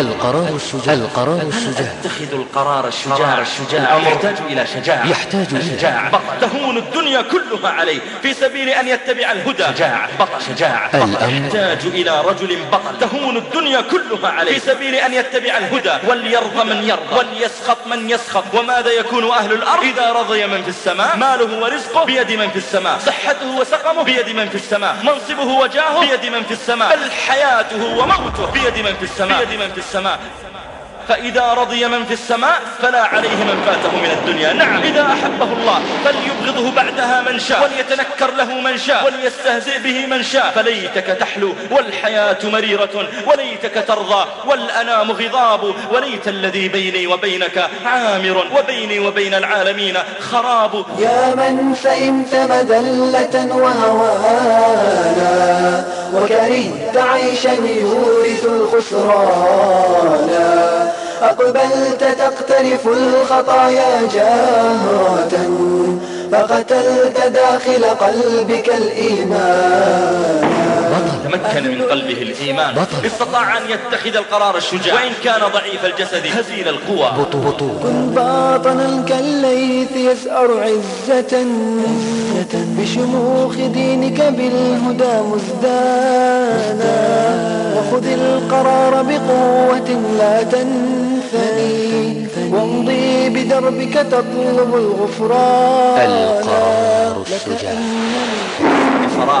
القرار الشجاع. القرار الشجاع. أتخذ القرار الشجاع. الشجاع. يحتاج إلى شجاعة يحتاج إلى شجاعة بطل. تهون الدنيا كلها عليه في سبيل أن يتبع الهدى. شجاعة بطل. شجاعة الأمر يحتاج إلى رجل بطل. تهون الدنيا كلها عليه في سبيل أن يتبع الهدى. وليرضى من يرضى. وليسخط من يسخط. وماذا يكون أهل الأرض؟ إذا رضي من في السماء ماله ورزقه بيد من في السماء. صحته وسقمه بيد من في السماء. منصبه وجاهه بيد من في السماء. بل حياته وموته بيد من في السماء. بيد من في السماء 什么 فإذا رضي من في السماء فلا عليه من فاته من الدنيا. نعم. إذا أحبه الله فليبغضه بعدها من شاء. وليتنكر له من شاء. وليستهزئ به من شاء. فليتك تحلو والحياة مريرة وليتك ترضى والأنام غضاب وليت الذي بيني وبينك عامر وبيني وبين العالمين خراب. يا من فهمت مذلة وهوانا وكرهت عيشا يورث الخسرانا. أقبلت تقترف الخطايا جاهرة فقتلت داخل قلبك الإيمان. تمكن من قلبه الإيمان. بطل. استطاع أن يتخذ القرار الشجاع. وإن كان ضعيف الجسد هزيل القوى. بطو بطو. كن باطنا كالليث يسأر عزة. بشموخ دينك بالهدى مزدانا. وخذ القرار بقوة لا تنثني وامضي بدربك تطلب الغفران. القرار الشجاع.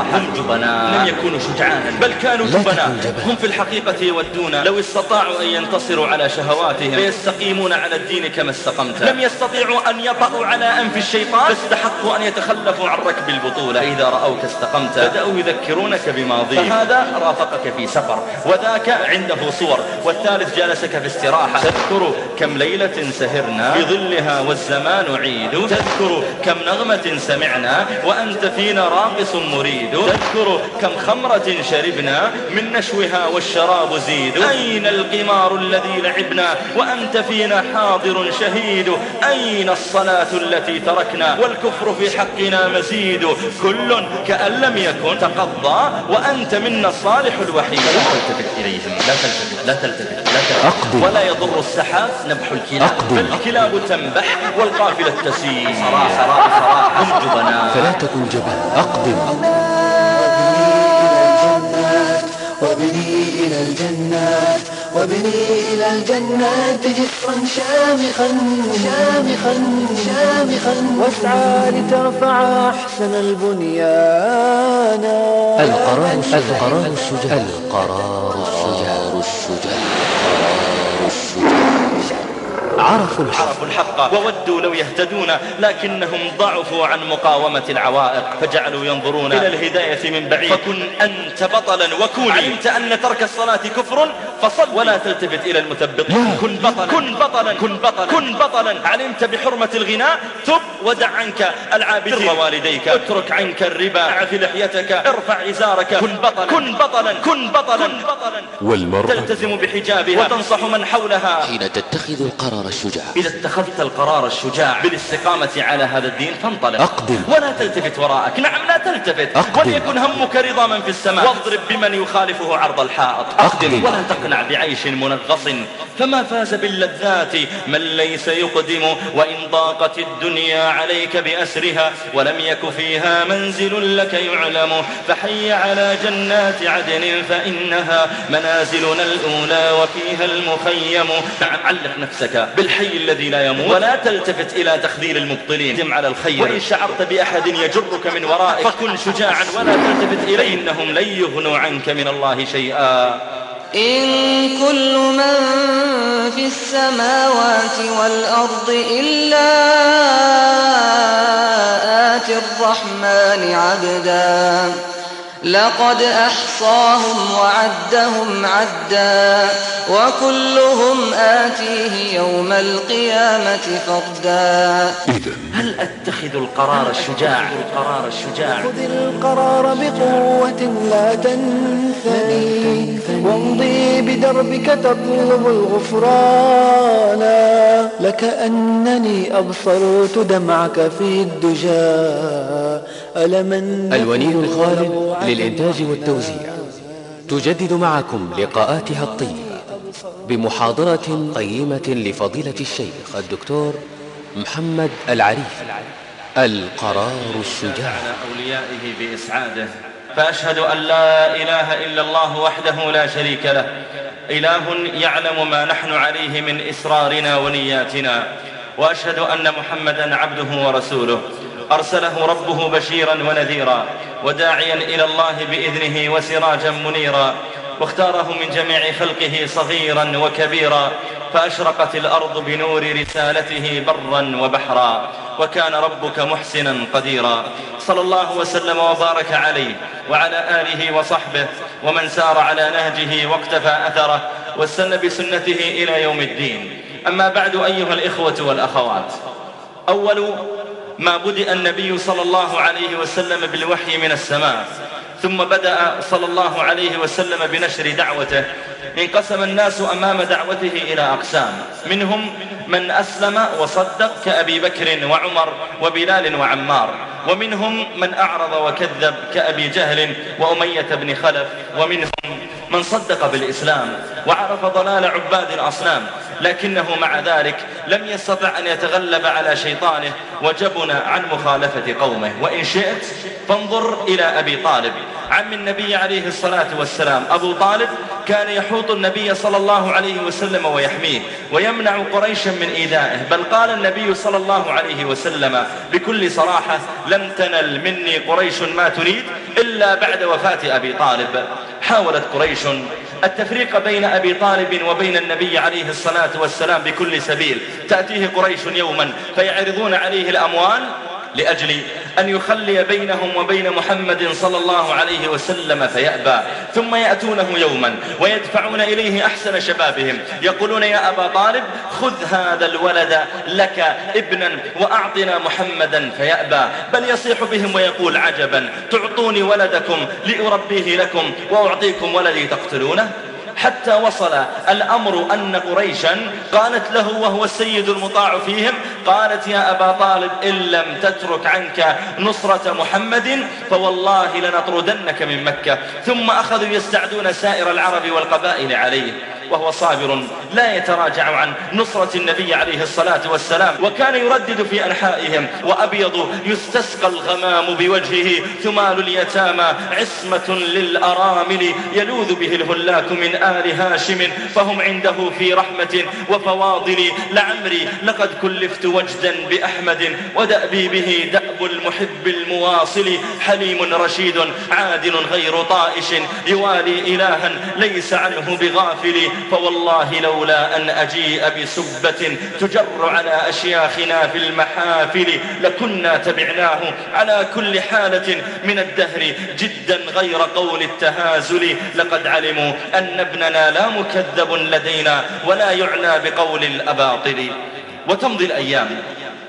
بصراحة هم جبناء. لم يكونوا شجعانا. بل كانوا جبناء. هم في الحقيقة يودون لو استطاعوا أن ينتصروا على شهواتهم. فيستقيمون على الدين كما استقمت. لم يستطيعوا أن يطأوا على أنف الشيطان. فاستحقوا أن يتخلفوا عن ركب البطولة. إذا رأوك استقمت. بدأوا يذكرونك بماضيك. فهذا رافقك في سفر. وذاك عنده صور. والثالث جالسك في استراحة. تذكر كم ليلة سهرنا. في ظلها والزمان عيد. تذكر كم نغمة سمعنا. وأنت فينا راقص مريد. تذكر كم خمرة شربنا من نشوها والشراب زيد. أين القمار الذي لعبنا وأنت فينا حاضر شهيد؟ أين الصلاة التي تركنا والكفر في حقنا مزيد؟ كل كأن لم يكن تقضى وأنت منا الصالح الوحيد. لا تلتفت إليهم. لا تلتفت. لا تلتفت. لا تلتفت. ولا يضر السحاب نبح الكلاب. فالكلاب تنبح والقافلة تسير. صراحة صراحة هم جبناء. فلا تكن جبان أقدم وابني إلى الجنات وابني إلى الجنات جسرا شامخا شامخا شامخا. واسعى لترفع أحسن البنيان. القرار القرار القرار الشجاع الشجاع القرار الشجاع عرفوا الحق. عرفوا الحق. وودوا لو يهتدون لكنهم ضعفوا عن مقاومة العوائق فجعلوا ينظرون إلى الهداية من بعيد. فكن أنت بطلا وكوني. علمت أن ترك الصلاة كفر فصل. ولا تلتفت إلى المثبطين كن بطلا. كن بطلا. كن بطلا. كن بطلا. علمت بحرمة الغناء؟ تب ودع عنك العابدين والديك. اترك عنك الربا. اعف لحيتك ارفع إزارك. كن بطلا. كن بطلا. كن بطلا. والمرأة تلتزم بحجابها. وتنصح من حولها. حين تتخذ القرار الشجاع. إذا اتخذت القرار الشجاع بالاستقامة على هذا الدين فانطلق. أقدم. ولا تلتفت وراءك. نعم لا تلتفت. أقدم. وليكن همك رضا من في السماء. واضرب بمن يخالفه عرض الحائط. أقدم. ولا تقنع بعيش منغص. فما فاز باللذات من ليس يقدم وإن ضاقت الدنيا عليك بأسرها ولم يك فيها منزل لك يعلم. فحي على جنات عدن فإنها منازلنا الأولى وفيها المخيم. نعم علق نفسك. بالحي الذي لا يموت. ولا تلتفت إلى تخذيل المبطلين. دم على الخير. وإن شعرت بأحد يجرك من ورائك. فكن شجاعا ولا تلتفت إليه. إنهم لن يغنوا عنك من الله شيئا. إن كل من في السماوات والأرض إلا آتي الرحمن عبدا. لقد أحصاهم وعدهم عدا وكلهم آتيه يوم القيامة فردا. هل أتخذ القرار الشجاع؟ القرار الشجاع. خذ القرار بقوة لا تنثني وامضي بدربك تطلب الغفران. لكأنني أبصرت دمعك في الدجى. ألما الونير خالد للإنتاج والتوزيع. تجدد معكم لقاءاتها الطيبة بمحاضرة قيمة لفضيلة الشيخ الدكتور محمد العريف القرار الشجاع. أوليائه بإسعاده. فأشهد أن لا إله إلا الله وحده لا شريك له. إله يعلم ما نحن عليه من إسرارنا ونياتنا. وأشهد أن محمدا عبده ورسوله. أرسله ربه بشيرا ونذيرا وداعيا إلى الله بإذنه وسراجا منيرا واختاره من جميع خلقه صغيرا وكبيرا فأشرقت الأرض بنور رسالته برا وبحرا وكان ربك محسنا قديرا صلى الله وسلم وبارك عليه وعلى آله وصحبه ومن سار على نهجه واقتفى أثره واستنى بسنته إلى يوم الدين. أما بعد أيها الإخوة والأخوات أول ما بدأ النبي صلى الله عليه وسلم بالوحي من السماء ثم بدأ صلى الله عليه وسلم بنشر دعوته. انقسم الناس أمام دعوته إلى أقسام منهم من أسلم وصدق كأبي بكر وعمر وبلال وعمار ومنهم من أعرض وكذب كأبي جهل وأمية بن خلف ومنهم من صدق بالإسلام وعرف ضلال عباد الأصنام لكنه مع ذلك لم يستطع أن يتغلب على شيطانه وجبن عن مخالفة قومه. وإن شئت فانظر إلى أبي طالب عم النبي عليه الصلاة والسلام. أبو طالب كان يحوط النبي صلى الله عليه وسلم ويحميه ويمنع قريشا من إيذائه بل قال النبي صلى الله عليه وسلم بكل صراحة لن تنل مني قريش ما تريد إلا بعد وفاة أبي طالب. حاولت قريش التفريق بين أبي طالب وبين النبي عليه الصلاة والسلام بكل سبيل. تأتيه قريش يوما فيعرضون عليه الأموال لأجل أن يخلي بينهم وبين محمد صلى الله عليه وسلم فيأبى ثم يأتونه يوما ويدفعون إليه أحسن شبابهم يقولون يا أبا طالب خذ هذا الولد لك ابنا وأعطنا محمدا فيأبى بل يصيح بهم ويقول عجبا تعطوني ولدكم لأربيه لكم وأعطيكم ولدي تقتلونه؟ حتى وصل الأمر أن قريشا قالت له وهو السيد المطاع فيهم قالت يا أبا طالب إن لم تترك عنك نصرة محمد فوالله لنطردنك من مكة. ثم أخذوا يستعدون سائر العرب والقبائل عليه. وهو صابر لا يتراجع عن نصرة النبي عليه الصلاة والسلام وكان يردد في أنحائهم وأبيض يستسقى الغمام بوجهه ثمال اليتامى عصمة للأرامل يلوذ به الهلاك من آل هاشم فهم عنده في رحمة وفواضل. لعمري لقد كلفت وجدا بأحمد ودأبي به دأب المحب المواصل. حليم رشيد عادل غير طائش يوالي إلها ليس عنه بغافل. فوالله لولا أن أجيء بسبة تجر على أشياخنا في المحافل لكنا تبعناه على كل حالة من الدهر. جدا غير قول التهازل. لقد علموا أن ابننا لا مكذب لدينا ولا يعنى بقول الأباطل. وتمضي الأيام.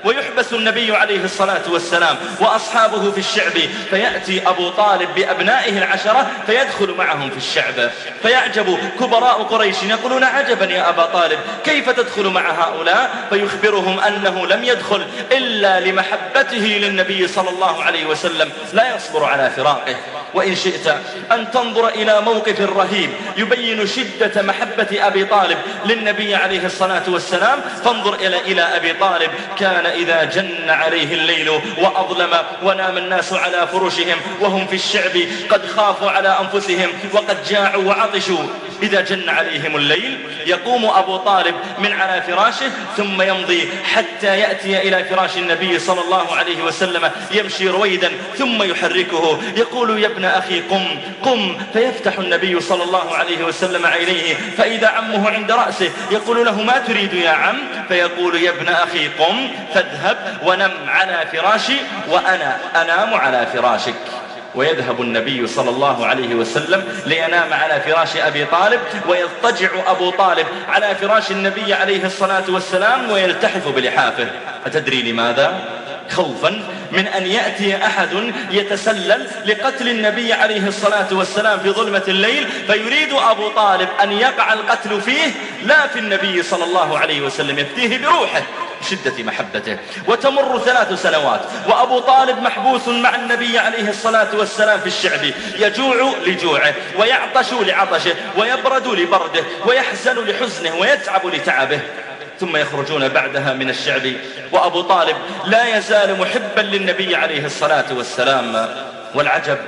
ويحبس النبي عليه الصلاة والسلام وأصحابه في الشعب فيأتي أبو طالب بأبنائه العشرة فيدخل معهم في الشعب. فيعجب كبراء قريش يقولون عجبا يا أبا طالب كيف تدخل مع هؤلاء؟ فيخبرهم أنه لم يدخل إلا لمحبته للنبي صلى الله عليه وسلم لا يصبر على فراقه. وإن شئت أن تنظر إلى موقف رهيب يبين شدة محبة أبي طالب للنبي عليه الصلاة والسلام فانظر إلى إلى أبي طالب كان إذا جن عليه الليل وأظلم ونام الناس على فرشهم وهم في الشعب قد خافوا على أنفسهم وقد جاعوا وعطشوا. إذا جن عليهم الليل يقوم أبو طالب من على فراشه ثم يمضي حتى يأتي إلى فراش النبي صلى الله عليه وسلم يمشي رويدا ثم يحركه. يقول يا ابن أخي قم قم. فيفتح النبي صلى الله عليه وسلم عينيه. فإذا عمه عند رأسه يقول له ما تريد يا عم؟ فيقول يا ابن أخي قم. فاذهب ونم على فراشي وأنا أنام على فراشك ويذهب النبي صلى الله عليه وسلم لينام على فراش أبي طالب ويضطجع أبو طالب على فراش النبي عليه الصلاة والسلام ويلتحف بلحافه أتدري لماذا؟ خوفا من أن يأتي أحد يتسلل لقتل النبي عليه الصلاة والسلام في ظلمة الليل فيريد أبو طالب أن يقع القتل فيه لا في النبي صلى الله عليه وسلم يفتيه بروحه شدة محبته. وتمر ثلاث سنوات وأبو طالب محبوس مع النبي عليه الصلاة والسلام في الشعب يجوع لجوعه ويعطش لعطشه ويبرد لبرده ويحزن لحزنه ويتعب لتعبه. ثم يخرجون بعدها من الشعب. وأبو طالب لا يزال محبا للنبي عليه الصلاة والسلام. والعجب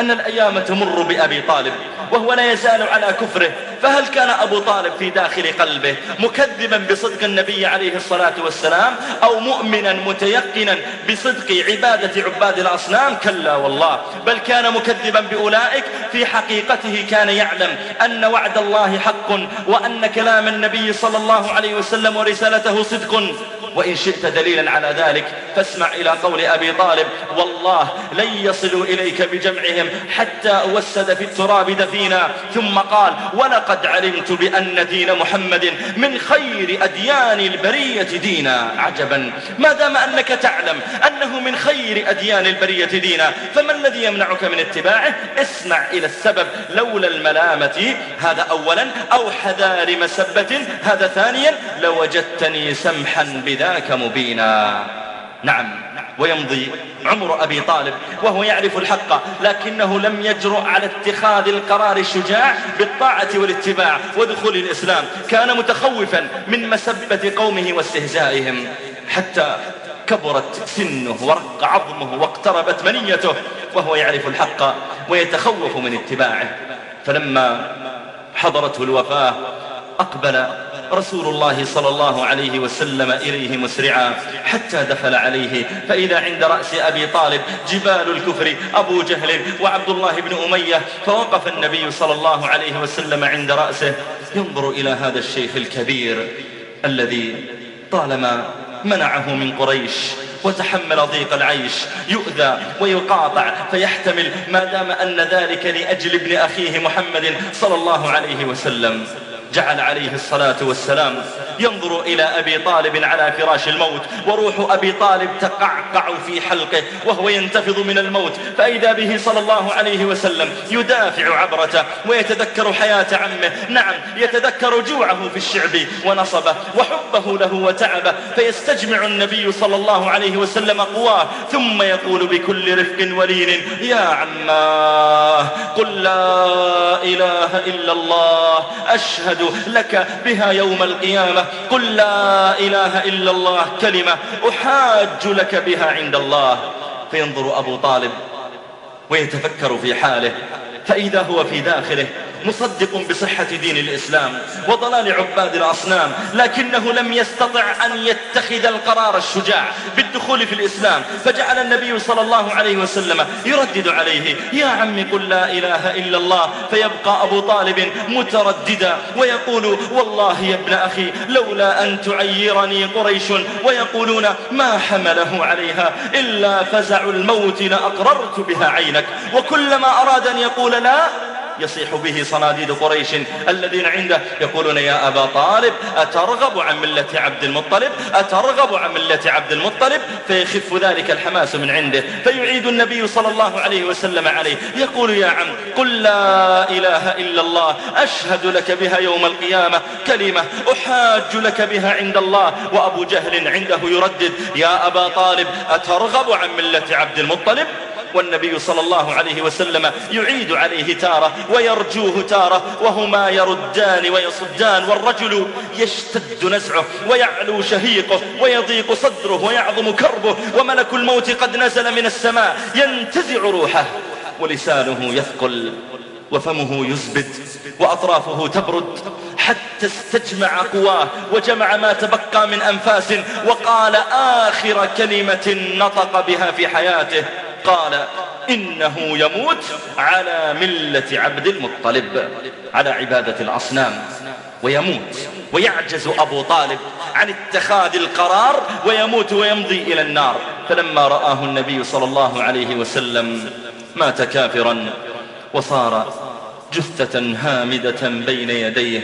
أن الأيام تمر بأبي طالب وهو لا يزال على كفره. فهل كان أبو طالب في داخل قلبه مكذبا بصدق النبي عليه الصلاة والسلام أو مؤمنا متيقنا بصدق عبادة عباد الأصنام؟ كلا والله. بل كان مكذبا بأولئك في حقيقته كان يعلم أن وعد الله حق وأن كلام النبي صلى الله عليه وسلم ورسالته صدق. وإن شئت دليلا على ذلك فاسمع إلى قول أبي طالب والله لن يصلوا إليك بجمعهم حتى أوسد في التراب دفينا. ثم قال ولقد علمت بأن دين محمد من خير أديان البرية دينا. عجبا. ما دام أنك تعلم أنه من خير أديان البرية دينا فما الذي يمنعك من اتباعه؟ اسمع إلى السبب لولا الملامة. هذا أولا. أو حذار مسبة. هذا ثانيا لوجدتني سمحا بذاك مبينا. نعم. ويمضي عمر أبي طالب وهو يعرف الحق لكنه لم يجرؤ على اتخاذ القرار الشجاع بالطاعة والاتباع ودخول الإسلام. كان متخوفا من مسبة قومه واستهزائهم. حتى كبرت سنه ورق عظمه واقتربت منيته وهو يعرف الحق ويتخوف من اتباعه. فلما حضرته الوفاة أقبل رسول الله صلى الله عليه وسلم إليه مسرعا حتى دخل عليه. فإذا عند رأس أبي طالب جبال الكفر أبو جهل وعبد الله بن أمية فوقف النبي صلى الله عليه وسلم عند رأسه. ينظر إلى هذا الشيخ الكبير الذي طالما منعه من قريش وتحمل ضيق العيش يؤذى ويقاطع فيحتمل ما دام أن ذلك لأجل ابن أخيه محمد صلى الله عليه وسلم. جعل عليه الصلاة والسلام ينظر إلى أبي طالب على فراش الموت وروح أبي طالب تقعقع في حلقه وهو ينتفض من الموت فإذا به صلى الله عليه وسلم يدافع عبرته ويتذكر حياة عمه. نعم يتذكر جوعه في الشعب ونصبه وحبه له وتعبه فيستجمع النبي صلى الله عليه وسلم قواه ثم يقول بكل رفق ولين يا عماه قل لا إله إلا الله أشهد لك بها يوم القيامة. قل لا إله إلا الله. كلمة أحاج لك بها عند الله. فينظر أبو طالب ويتفكر في حاله. فإذا هو في داخله مصدق بصحة دين الإسلام وضلال عباد الأصنام لكنه لم يستطع أن يتخذ القرار الشجاع بالدخول في الإسلام فجعل النبي صلى الله عليه وسلم يردد عليه يا عم قل لا إله إلا الله. فيبقى أبو طالب مترددا ويقول والله يا ابن أخي لولا أن تعيرني قريش ويقولون ما حمله عليها إلا فزع الموت لأقررت بها عينك. وكلما أراد أن يقول لا يصيح به صناديد قريش الذين عنده. يقولون يا أبا طالب أترغب عن ملة عبد المطلب؟ أترغب عن ملة عبد المطلب؟ فيخف ذلك الحماس من عنده. فيعيد النبي صلى الله عليه وسلم عليه. يقول يا عم قل لا إله إلا الله أشهد لك بها يوم القيامة. كلمة أحاج لك بها عند الله. وأبو جهل عنده يردد يا أبا طالب أترغب عن ملة عبد المطلب؟ والنبي صلى الله عليه وسلم يعيد عليه تارة ويرجوه تارة وهما يردان ويصدان والرجل يشتد نزعه ويعلو شهيقه ويضيق صدره ويعظم كربه وملك الموت قد نزل من السماء ينتزع روحه ولسانه يثقل وفمه يزبد وأطرافه تبرد حتى استجمع قواه وجمع ما تبقى من أنفاس وقال آخر كلمة نطق بها في حياته قال إنه يموت على ملة عبد المطلب على عبادة الأصنام ويموت ويعجز أبو طالب عن اتخاذ القرار ويموت ويمضي إلى النار. فلما رآه النبي صلى الله عليه وسلم مات كافرا وصار جثة هامدة بين يديه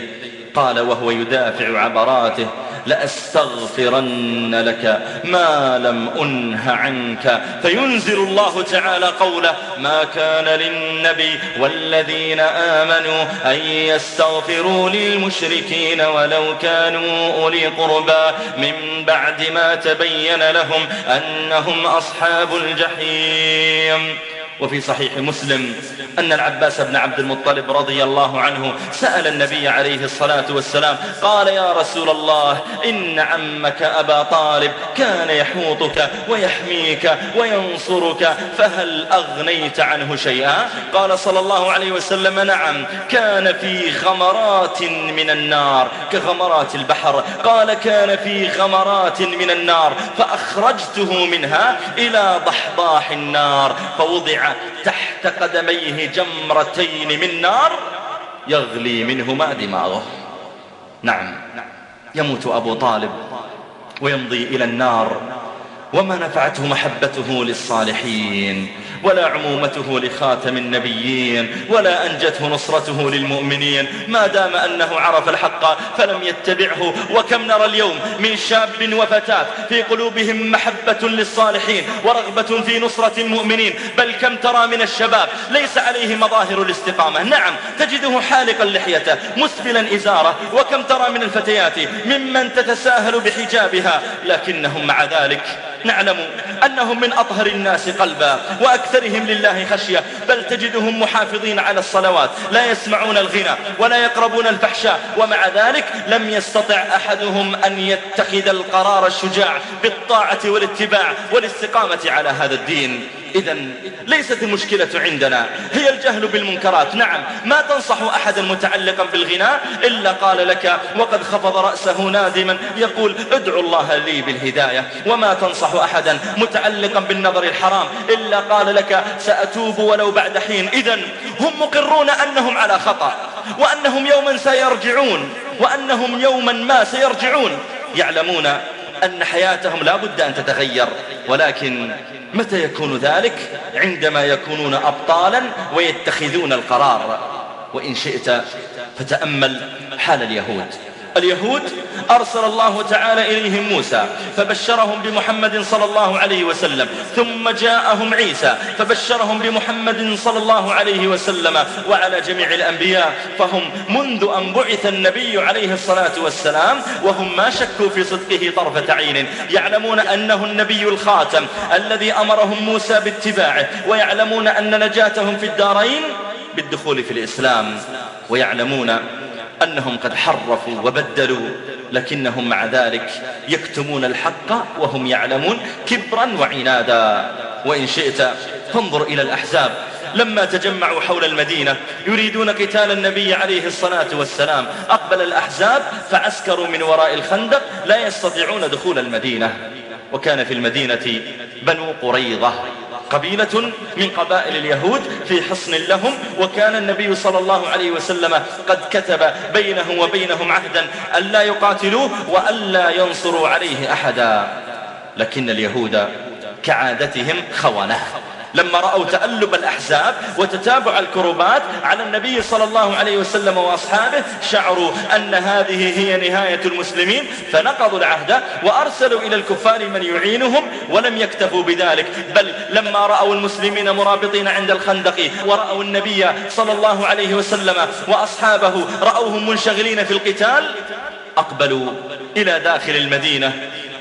قال وهو يدافع عبراته لأستغفرن لك ما لم أنه عنك. فينزل الله تعالى قوله ما كان للنبي والذين آمنوا أن يستغفروا للمشركين ولو كانوا أولي قربى. من بعد ما تبين لهم أنهم أصحاب الجحيم. وفي صحيح مسلم أن العباس بن عبد المطلب رضي الله عنه سأل النبي عليه الصلاة والسلام قال يا رسول الله إن عمك أبا طالب كان يحوطك ويحميك وينصرك فهل أغنيت عنه شيئا؟ قال صلى الله عليه وسلم نعم كان في غمرات من النار كغمرات البحر قال كان في غمرات من النار فأخرجته منها إلى ضحضاح النار فوضع تحت قدميه جمرتين من نار يغلي منهما دماغه. نعم يموت أبو طالب ويمضي إلى النار وما نفعته محبته للصالحين. ولا عمومته لخاتم النبيين ولا أنجته نصرته للمؤمنين. ما دام أنه عرف الحق فلم يتبعه. وكم نرى اليوم من شاب وفتاة في قلوبهم محبة للصالحين ورغبة في نصرة المؤمنين. بل كم ترى من الشباب ليس عليه مظاهر الاستقامة. نعم تجده حالقا لحيته مسفلا إزاره. وكم ترى من الفتيات ممن تتساهل بحجابها. لكنهم مع ذلك نعلم أنهم من أطهر الناس قلبا. وأكثرهم لله خشية بل تجدهم محافظين على الصلوات لا يسمعون الغنى ولا يقربون الفحشاء ومع ذلك لم يستطع أحدهم أن يتخذ القرار الشجاع بالطاعة والاتباع والاستقامة على هذا الدين. إذا ليست المشكلة عندنا هي الجهل بالمنكرات. نعم ما تنصح أحدا متعلقا بالغناء إلا قال لك وقد خفض رأسه نادما يقول ادعو الله لي بالهداية. وما تنصح أحدا متعلقا بالنظر الحرام إلا قال لك سأتوب ولو بعد حين. إذا هم مقرون أنهم على خطأ وأنهم يوما سيرجعون وأنهم يوما ما سيرجعون. يعلمون أن حياتهم لا بد أن تتغير ولكن متى يكون ذلك؟ عندما يكونون أبطالا ويتخذون القرار. وإن شئت فتأمل حال اليهود. اليهود أرسل الله تعالى إليهم موسى فبشرهم بمحمد صلى الله عليه وسلم ثم جاءهم عيسى فبشرهم بمحمد صلى الله عليه وسلم وعلى جميع الأنبياء فهم منذ أن بعث النبي عليه الصلاة والسلام وهم ما شكوا في صدقه طرفة عين يعلمون أنه النبي الخاتم الذي أمرهم موسى باتباعه ويعلمون أن نجاتهم في الدارين بالدخول في الإسلام ويعلمون أنهم قد حرفوا وبدلوا لكنهم مع ذلك يكتمون الحق وهم يعلمون كبرا وعنادا. وإن شئت فانظر إلى الأحزاب. لما تجمعوا حول المدينة يريدون قتال النبي عليه الصلاة والسلام. أقبل الأحزاب فعسكروا من وراء الخندق لا يستطيعون دخول المدينة. وكان في المدينة بنو قريظة. قبيلة من قبائل اليهود في حصن لهم وكان النبي صلى الله عليه وسلم قد كتب بينه وبينهم عهدا ألا يقاتلوه وألا ينصروا عليه أحدا. لكن اليهود كعادتهم خونه لما رأوا تألب الأحزاب وتتابع الكربات على النبي صلى الله عليه وسلم وأصحابه شعروا أن هذه هي نهاية المسلمين فنقضوا العهد وأرسلوا إلى الكفار من يعينهم ولم يكتفوا بذلك. بل لما رأوا المسلمين مرابطين عند الخندق ورأوا النبي صلى الله عليه وسلم وأصحابه رأوهم منشغلين في القتال أقبلوا إلى داخل المدينة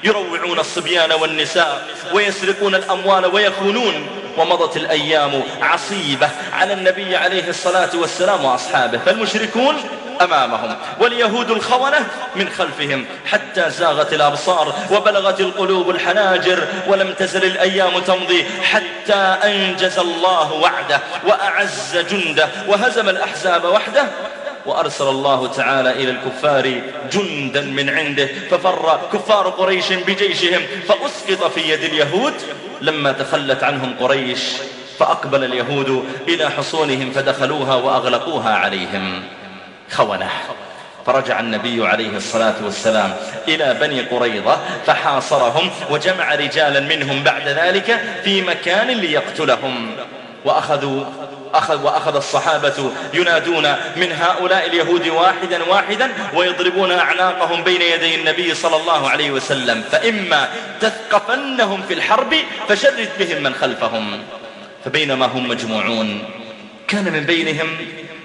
يروعون الصبيان والنساء ويسرقون الأموال ويخونون ومضت الأيام عصيبة على النبي عليه الصلاة والسلام وأصحابه فالمشركون أمامهم واليهود الخونة من خلفهم حتى زاغت الأبصار وبلغت القلوب الحناجر ولم تزل الأيام تمضي حتى أنجز الله وعده وأعز جنده وهزم الأحزاب وحده. وأرسل الله تعالى إلى الكفار جندا من عنده ففر كفار قريش بجيشهم فأسقط في يد اليهود. لما تخلت عنهم قريش فأقبل اليهود إلى حصونهم فدخلوها وأغلقوها عليهم. خونة. فرجع النبي عليه الصلاة والسلام إلى بني قريظة فحاصرهم وجمع رجالا منهم بعد ذلك في مكان ليقتلهم. وأخذوا أخذ وأخذ الصحابة ينادون من هؤلاء اليهود واحدا واحدا ويضربون أعناقهم بين يدي النبي صلى الله عليه وسلم. فإما تثقفنهم في الحرب فشرد بهم من خلفهم. فبينما هم مجموعون كان من بينهم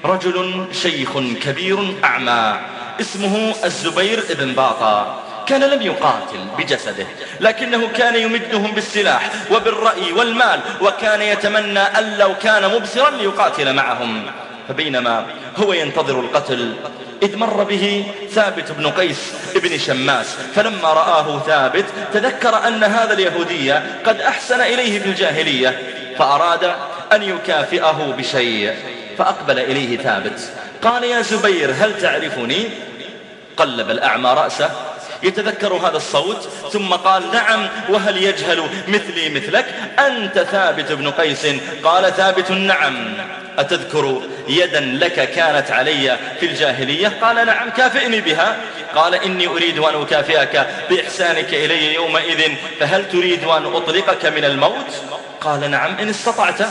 رجل شيخ كبير أعمى اسمه الزبير بن باطا. كان لم يقاتل بجسده لكنه كان يمدهم بالسلاح وبالرأي والمال وكان يتمنى أن لو كان مبصرا ليقاتل معهم. فبينما هو ينتظر القتل إذ مر به ثابت بن قيس بن شماس فلما رآه ثابت تذكر أن هذا اليهودي قد أحسن إليه في الجاهلية فأراد أن يكافئه بشيء فأقبل إليه ثابت. قال يا زبير هل تعرفني؟ قلب الأعمى رأسه يتذكر هذا الصوت ثم قال نعم وهل يجهل مثلي مثلك؟ أنت ثابت بن قيس. قال ثابت نعم. أتذكر يدا لك كانت علي في الجاهلية؟ قال نعم كافئني بها. قال إني أريد أن أكافئك بإحسانك إلي يومئذ فهل تريد أن أطلقك من الموت؟ قال نعم إن استطعت.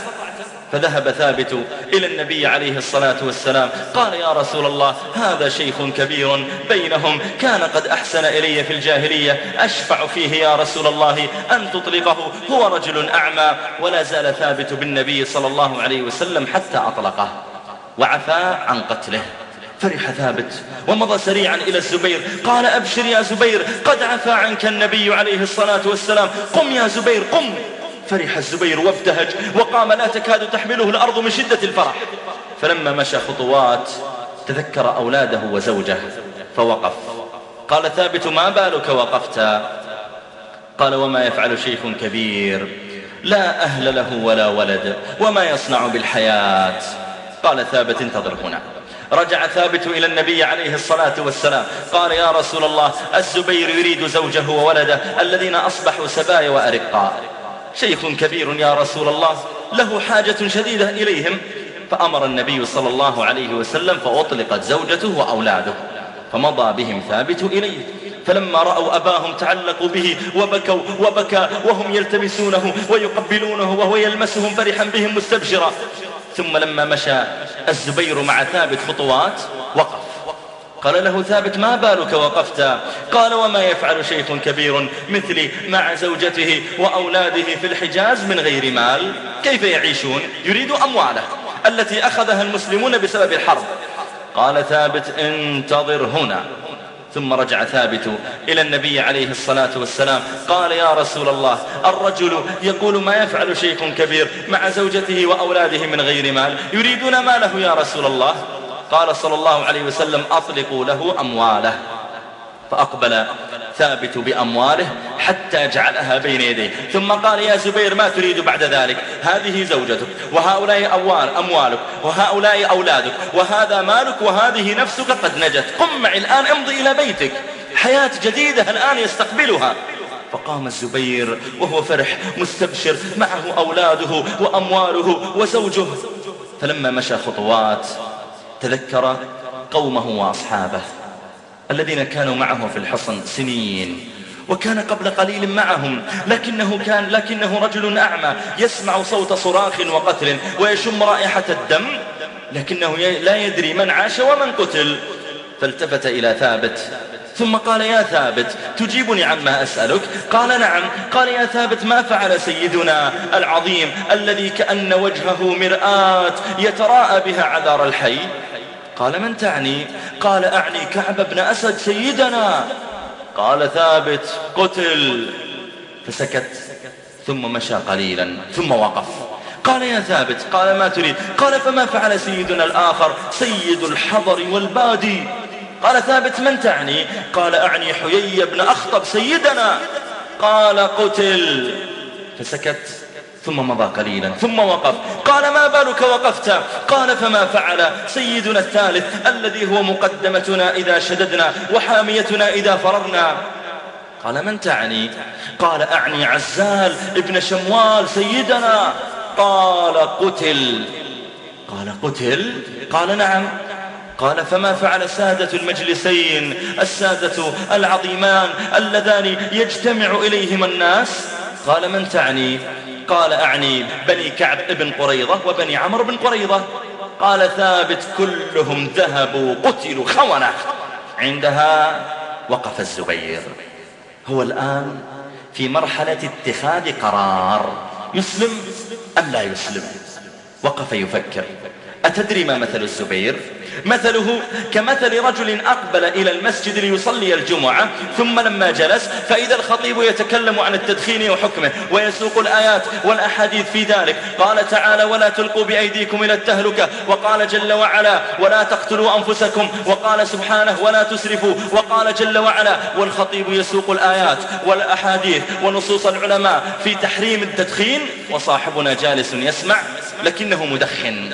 فذهب ثابت إلى النبي عليه الصلاة والسلام. قال يا رسول الله هذا شيخ كبير بينهم. كان قد أحسن إلي في الجاهلية. أشفع فيه يا رسول الله أن تطلقه. هو رجل أعمى. ولا زال ثابت بالنبي صلى الله عليه وسلم حتى أطلقه. وعفى عن قتله. فرح ثابت ومضى سريعا إلى الزبير. قال أبشر يا زبير. قد عفى عنك النبي عليه الصلاة والسلام. قم يا زبير قم. فرح الزبير وابتهج وقام لا تكاد تحمله الأرض من شدة الفرح. فلما مشى خطوات تذكر أولاده وزوجه فوقف. قال ثابت ما بالك وقفت؟ قال وما يفعل شيخ كبير لا أهل له ولا ولد وما يصنع بالحياة. قال ثابت انتظر هنا. رجع ثابت إلى النبي عليه الصلاة والسلام. قال يا رسول الله الزبير يريد زوجه وولده الذين أصبحوا سبايا وأرقاء. شيخ كبير يا رسول الله له حاجة شديدة إليهم. فأمر النبي صلى الله عليه وسلم فأطلقت زوجته وأولاده فمضى بهم ثابت إليه. فلما رأوا أباهم تعلقوا به وبكوا وبكى وهم يلتمسونه ويقبلونه وهو يلمسهم فرحا بهم مستبشرا. ثم لما مشى الزبير مع ثابت خطوات وقف. قال له ثابت ما بالك وقفت؟ قال وما يفعل شيخ كبير مثلي مع زوجته وأولاده في الحجاز من غير مال. كيف يعيشون؟ يريد أمواله التي أخذها المسلمون بسبب الحرب. قال ثابت انتظر هنا. ثم رجع ثابت إلى النبي عليه الصلاة والسلام. قال يا رسول الله الرجل يقول ما يفعل شيخ كبير مع زوجته وأولاده من غير مال يريدون ماله يا رسول الله؟ قال صلى الله عليه وسلم أطلقوا له أمواله. فأقبل ثابت بأمواله حتى جعلها بين يديه. ثم قال يا زبير ما تريد بعد ذلك؟ هذه زوجتك وهؤلاء أوال أموالك وهؤلاء أولادك وهذا مالك وهذه نفسك قد نجت. قم معي الآن امضي إلى بيتك. حياة جديدة الآن يستقبلها. فقام الزبير وهو فرح مستبشر معه أولاده وأمواله وزوجه. فلما مشى خطوات تذكر قومه وأصحابه الذين كانوا معه في الحصن سنين وكان قبل قليل معهم لكنه كان لكنه رجل أعمى يسمع صوت صراخ وقتل ويشم رائحة الدم لكنه لا يدري من عاش ومن قتل. فالتفت إلى ثابت ثم قال يا ثابت تجيبني عما أسألك؟ قال نعم. قال يا ثابت ما فعل سيدنا العظيم الذي كأن وجهه مرآة يتراءى بها عذار الحي؟ قال من تعني؟ قال أعني كعب بن أسد سيدنا. قال ثابت قتل. فسكت. ثم مشى قليلا. ثم وقف. قال يا ثابت قال ما تريد؟ قال فما فعل سيدنا الآخر سيد الحضر والبادي. قال ثابت من تعني؟ قال أعني حيي بن أخطب سيدنا. قال قتل. فسكت. ثم مضى قليلا ثم وقف. قال ما بالك وقفت؟ قال فما فعل. سيدنا الثالث الذي هو مقدمتنا إذا شددنا وحاميتنا إذا فررنا. قال من تعني؟ قال أعني عزال ابن شموال سيدنا. قال قتل. قال قتل؟ قال نعم. قال فما فعل سادة المجلسين؟ السادة العظيمان اللذان يجتمع إليهما الناس؟ قال من تعني؟ قال أعني بني كعب ابن قريضة وبني عمرو بن قريضة قال ثابت كلهم ذهبوا قتلوا خونة. عندها وقف الزبير. هو الآن في مرحلة اتخاذ قرار. يسلم أم لا يسلم؟ وقف يفكر. أتدري ما مثل الزبير؟ مثله كمثل رجل أقبل إلى المسجد ليصلي الجمعة ثم لما جلس فإذا الخطيب يتكلم عن التدخين وحكمه ويسوق الآيات والأحاديث في ذلك قال تعالى ولا تلقوا بأيديكم إلى التهلكة وقال جل وعلا ولا تقتلوا أنفسكم وقال سبحانه ولا تسرفوا وقال جل وعلا والخطيب يسوق الآيات والأحاديث ونصوص العلماء في تحريم التدخين وصاحبنا جالس يسمع لكنه مدخن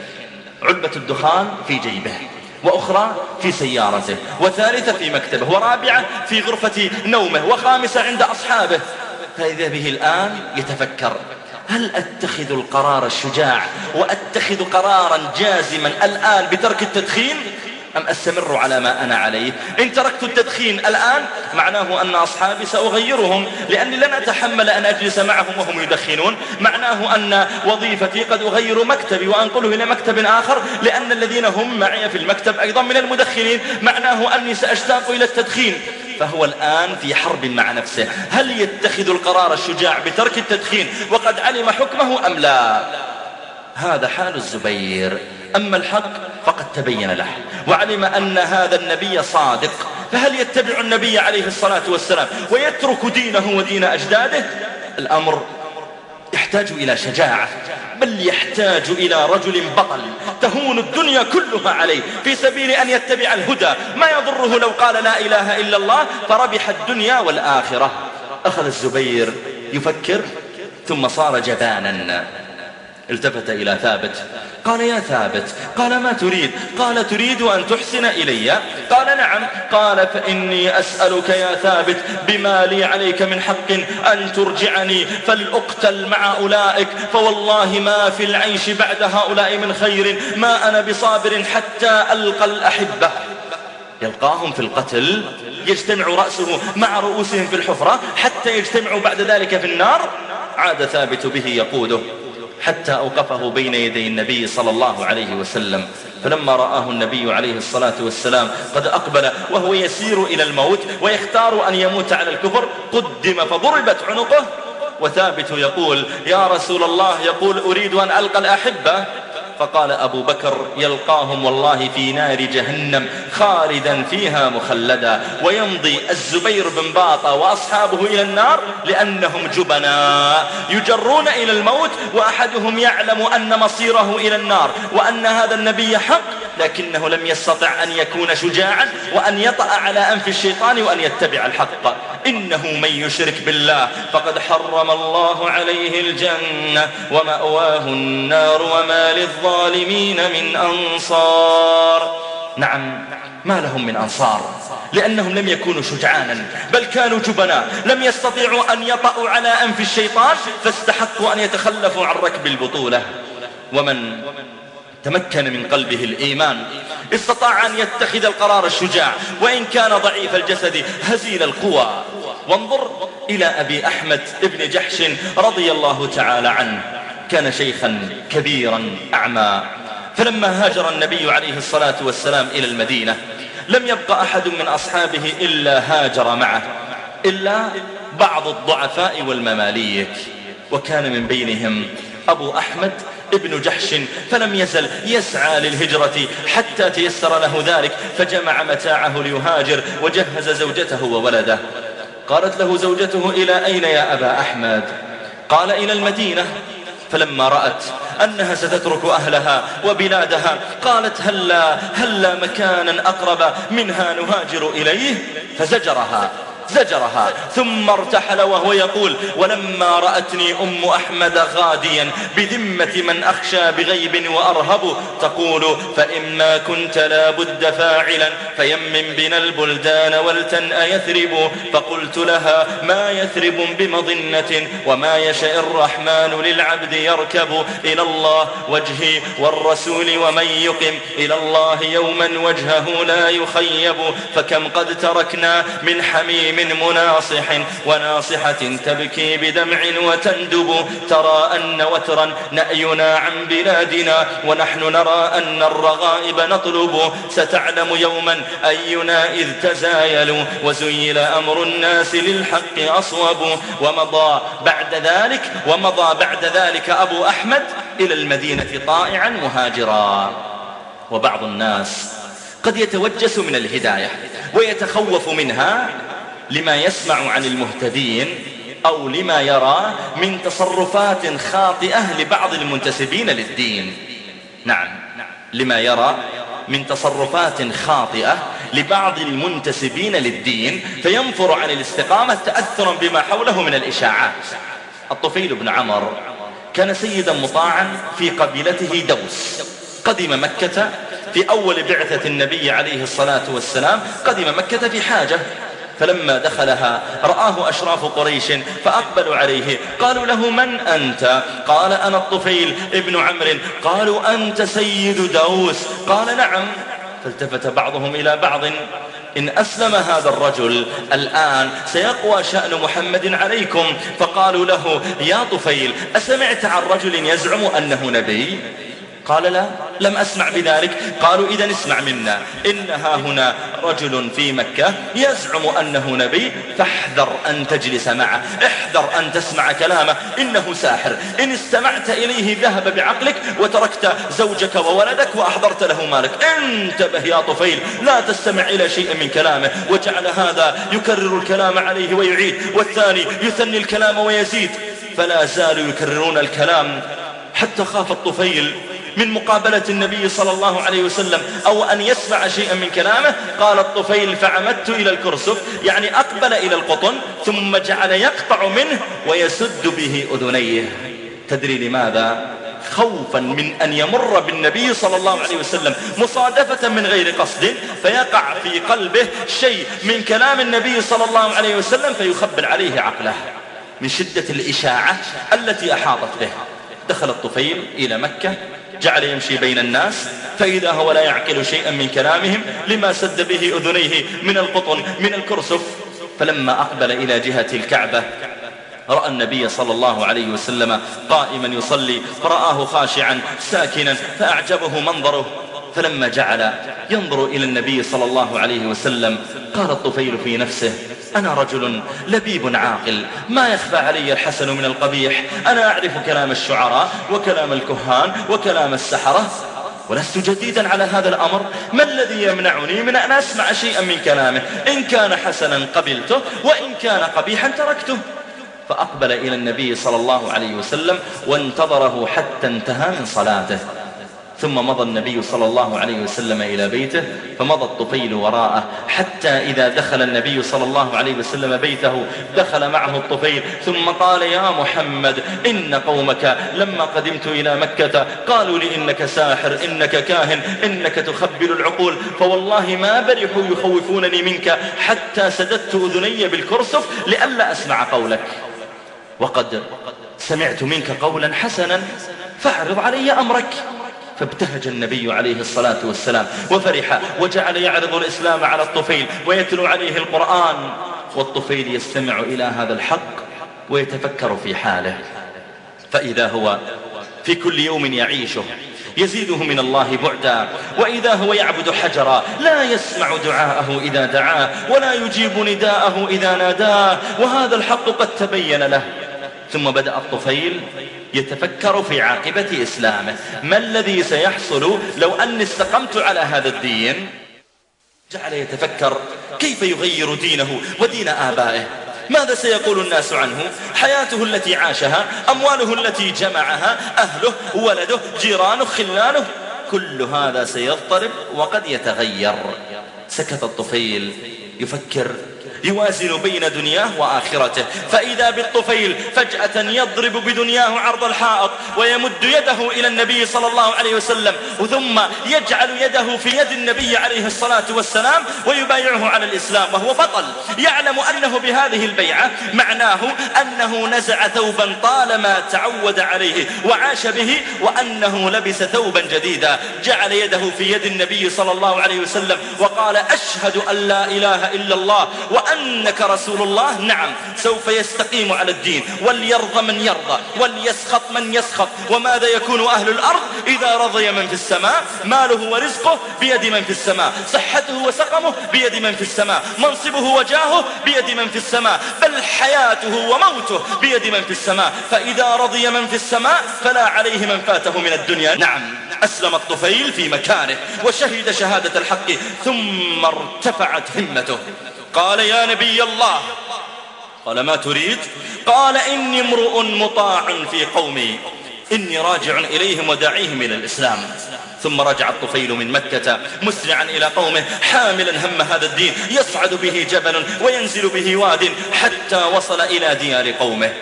علبة الدخان في جيبه وأخرى في سيارته وثالثة في مكتبه ورابعة في غرفة نومه وخامسة عند أصحابه. فإذا به الآن يتفكر هل أتخذ القرار الشجاع وأتخذ قرارا جازما الآن بترك التدخين؟ أم أستمر على ما أنا عليه؟ إن تركت التدخين الآن معناه أن أصحابي سأغيرهم لأني لن أتحمل أن أجلس معهم وهم يدخنون. معناه أن وظيفتي قد أغير مكتبي وأنقله إلى مكتب آخر لأن الذين هم معي في المكتب أيضا من المدخنين. معناه أني سأشتاق إلى التدخين. فهو الآن في حرب مع نفسه. هل يتخذ القرار الشجاع بترك التدخين وقد علم حكمه أم لا؟ هذا حال الزبير. أما الحق فقد تبين له وعلم أن هذا النبي صادق فهل يتبع النبي عليه الصلاة والسلام ويترك دينه ودين أجداده؟ الأمر يحتاج إلى شجاعة بل يحتاج إلى رجل بطل تهون الدنيا كلها عليه في سبيل أن يتبع الهدى. ما يضره لو قال لا إله إلا الله فربح الدنيا والآخرة. أخذ الزبير يفكر ثم صار جبانا. التفت إلى ثابت. قال يا ثابت قال ما تريد؟ قال تريد أن تحسن إلي. قال نعم. قال فإني أسألك يا ثابت بما لي عليك من حق أن ترجعني. فلأقتل مع أولئك فوالله ما في العيش بعد هؤلاء من خير. ما أنا بصابر حتى ألقى الأحبة. يلقاهم في القتل يجتمع رأسه مع رؤوسهم في الحفرة حتى يجتمعوا بعد ذلك في النار. عاد ثابت به يقوده. حتى أوقفه بين يدي النبي صلى الله عليه وسلم. فلما رآه النبي عليه الصلاة والسلام قد أقبل وهو يسير إلى الموت ويختار أن يموت على الكفر قدم فضربت عنقه. وثابت يقول يا رسول الله يقول أريد أن ألقى الأحبة. فقال أبو بكر يلقاهم والله في نار جهنم خالدا فيها مخلدا ويمضي الزبير بن باطة وأصحابه إلى النار لأنهم جبناء يجرون إلى الموت وأحدهم يعلم أن مصيره إلى النار وأن هذا النبي حق لكنه لم يستطع أن يكون شجاعا وأن يطأ على أنف الشيطان وأن يتبع الحق. إنه من يشرك بالله فقد حرم الله عليه الجنة ومأواه النار وما للظالمين. من أنصار. نعم ما لهم من أنصار؟ لأنهم لم يكونوا شجعانا بل كانوا جبناء لم يستطيعوا أن يطأوا على أنف الشيطان فاستحقوا أن يتخلفوا عن ركب البطولة. ومن تمكن من قلبه الإيمان استطاع أن يتخذ القرار الشجاع وإن كان ضعيف الجسد هزيل القوى. وانظر إلى أبي أحمد ابن جحش رضي الله تعالى عنه. كان شيخا كبيرا أعمى. فلما هاجر النبي عليه الصلاة والسلام إلى المدينة لم يبق أحد من أصحابه إلا هاجر معه إلا بعض الضعفاء والمماليك. وكان من بينهم أبو أحمد ابن جحش فلم يزل يسعى للهجرة حتى تيسر له ذلك فجمع متاعه ليهاجر وجهز زوجته وولده. قالت له زوجته إلى أين يا أبا أحمد؟ قال إلى المدينة. فلما رأت أنها ستترك أهلها وبلادها قالت هلا هلا مكانا أقرب منها نهاجر إليه فزجرها. زجرها ثم ارتحل وهو يقول ولما رأتني أم أحمد غاديا بذمة من أخشى بغيب وأرهب تقول فإما كنت لا بد فاعلا فيمم بنا البلدان ولتنأ يثرب فقلت لها ما يثرب بمظنة وما يشاء الرحمن للعبد يركب إلى الله وجهي والرسول ومن يقم إلى الله يوما وجهه لا يخيب فكم قد تركنا من حميم من مناصح وناصحة تبكي بدمع وتندب ترى أن وترا نأينا عن بلادنا ونحن نرى أن الرغائب نطلب ستعلم يوما أينا إذ تزايل وزيل أمر الناس للحق أصوب ومضى بعد ذلك ومضى بعد ذلك أبو أحمد إلى المدينة طائعا مهاجرا. وبعض الناس قد يتوجس من الهداية ويتخوف منها لما يسمع عن المهتدين أو لما يرى من تصرفات خاطئة لبعض المنتسبين للدين. نعم. لما يرى من تصرفات خاطئة لبعض المنتسبين للدين فينفر عن الاستقامة تأثرا بما حوله من الإشاعات. الطفيل بن عمر كان سيدا مطاعا في قبيلته دوس. قدم مكة في أول بعثة النبي عليه الصلاة والسلام. قدم مكة في حاجة. فلما دخلها رآه أشراف قريش فأقبلوا عليه. قالوا له من أنت؟ قال أنا الطفيل ابن عمرو. قالوا أنت سيد دوس. قال نعم. فالتفت بعضهم إلى بعض. إن أسلم هذا الرجل الآن سيقوى شأن محمد عليكم. فقالوا له يا طفيل أسمعت عن رجل يزعم أنه نبي؟ قال لا لم أسمع بذلك. قالوا إذا اسمع منا. إنها هنا رجل في مكة يزعم أنه نبي فاحذر أن تجلس معه. احذر أن تسمع كلامه. إنه ساحر. إن استمعت إليه ذهب بعقلك وتركت زوجك وولدك وأحضرت له مالك. انتبه يا طفيل. لا تستمع إلى شيء من كلامه. وجعل هذا يكرر الكلام عليه ويعيد. والثاني يثني الكلام ويزيد. فلا زالوا يكررون الكلام حتى خاف الطفيل. من مقابلة النبي صلى الله عليه وسلم أو أن يسمع شيئا من كلامه قال الطفيل فعمدت إلى الكرسف يعني أقبل إلى القطن ثم جعل يقطع منه ويسد به أذنيه. تدري لماذا؟ خوفا من أن يمر بالنبي صلى الله عليه وسلم مصادفة من غير قصد فيقع في قلبه شيء من كلام النبي صلى الله عليه وسلم فيخبر عليه عقله. من شدة الإشاعة التي أحاطت به. دخل الطفيل إلى مكة جعل يمشي بين الناس فإذا هو لا يعقل شيئا من كلامهم لما سد به أذنيه من القطن من الكرسف. فلما أقبل إلى جهة الكعبة رأى النبي صلى الله عليه وسلم قائما يصلي فرآه خاشعا ساكنا فأعجبه منظره. فلما جعل ينظر إلى النبي صلى الله عليه وسلم قال الطفيل في نفسه أنا رجل لبيب عاقل. ما يخفى علي الحسن من القبيح. أنا أعرف كلام الشعراء وكلام الكهان وكلام السحرة. ولست جديدا على هذا الأمر. ما الذي يمنعني من أن أسمع شيئا من كلامه؟ إن كان حسنا قبلته وإن كان قبيحا تركته. فأقبل إلى النبي صلى الله عليه وسلم وانتظره حتى انتهى من صلاته. ثم مضى النبي صلى الله عليه وسلم إلى بيته فمضى الطفيل وراءه حتى إذا دخل النبي صلى الله عليه وسلم بيته دخل معه الطفيل ثم قال يا محمد إن قومك لما قدمت إلى مكة قالوا لي إنك ساحر إنك كاهن إنك تخبل العقول فوالله ما برحوا يخوفونني منك حتى سددت أذني بالكرسف لئلا أسمع قولك. وقد سمعت منك قولا حسنا فاعرض علي أمرك. فابتهج النبي عليه الصلاة والسلام وفرح وجعل يعرض الإسلام على الطفيل ويتلو عليه القرآن. والطفيل يستمع إلى هذا الحق ويتفكر في حاله. فإذا هو في كل يوم يعيشه يزيده من الله بعدا. وإذا هو يعبد حجرا لا يسمع دعاءه إذا دعاه ولا يجيب نداءه إذا ناداه. وهذا الحق قد تبين له. ثم بدأ الطفيل يتفكر في عاقبة إسلامه. ما الذي سيحصل لو أني استقمت على هذا الدين؟ جعل يتفكر كيف يغير دينه ودين آبائه؟ ماذا سيقول الناس عنه؟ حياته التي عاشها أمواله التي جمعها أهله ولده جيرانه خلانه كل هذا سيضطرب وقد يتغير. سكت الطفيل يفكر يوازن بين دنياه وآخرته. فإذا بالطفيل فجأة يضرب بدنياه عرض الحائط ويمد يده إلى النبي صلى الله عليه وسلم ثم يجعل يده في يد النبي عليه الصلاة والسلام ويبايعه على الإسلام وهو بطل. يعلم أنه بهذه البيعة معناه أنه نزع ثوبا طالما تعود عليه وعاش به وأنه لبس ثوبا جديدا. جعل يده في يد النبي صلى الله عليه وسلم وقال أشهد أن لا إله إلا الله وأنك رسول الله؟ نعم. سوف يستقيم على الدين. وليرضى من يرضى. وليسخط من يسخط. وماذا يكون أهل الأرض؟ إذا رضي من في السماء ماله ورزقه بيد من في السماء. صحته وسقمه بيد من في السماء. منصبه وجاهه بيد من في السماء. بل حياته وموته بيد من في السماء. فإذا رضي من في السماء فلا عليه من فاته من الدنيا. نعم. أسلم الطفيل في مكانه وشهد شهادة الحق ثم ارتفعت همته. قال يا نبي الله. قال ما تريد؟ قال إني امرؤ مطاع في قومي. إني راجع إليهم وداعيهم إلى الإسلام. ثم رجع الطفيل من مكة مسرعا إلى قومه حاملا هم هذا الدين. يصعد به جبل وينزل به واد حتى وصل إلى ديار قومه.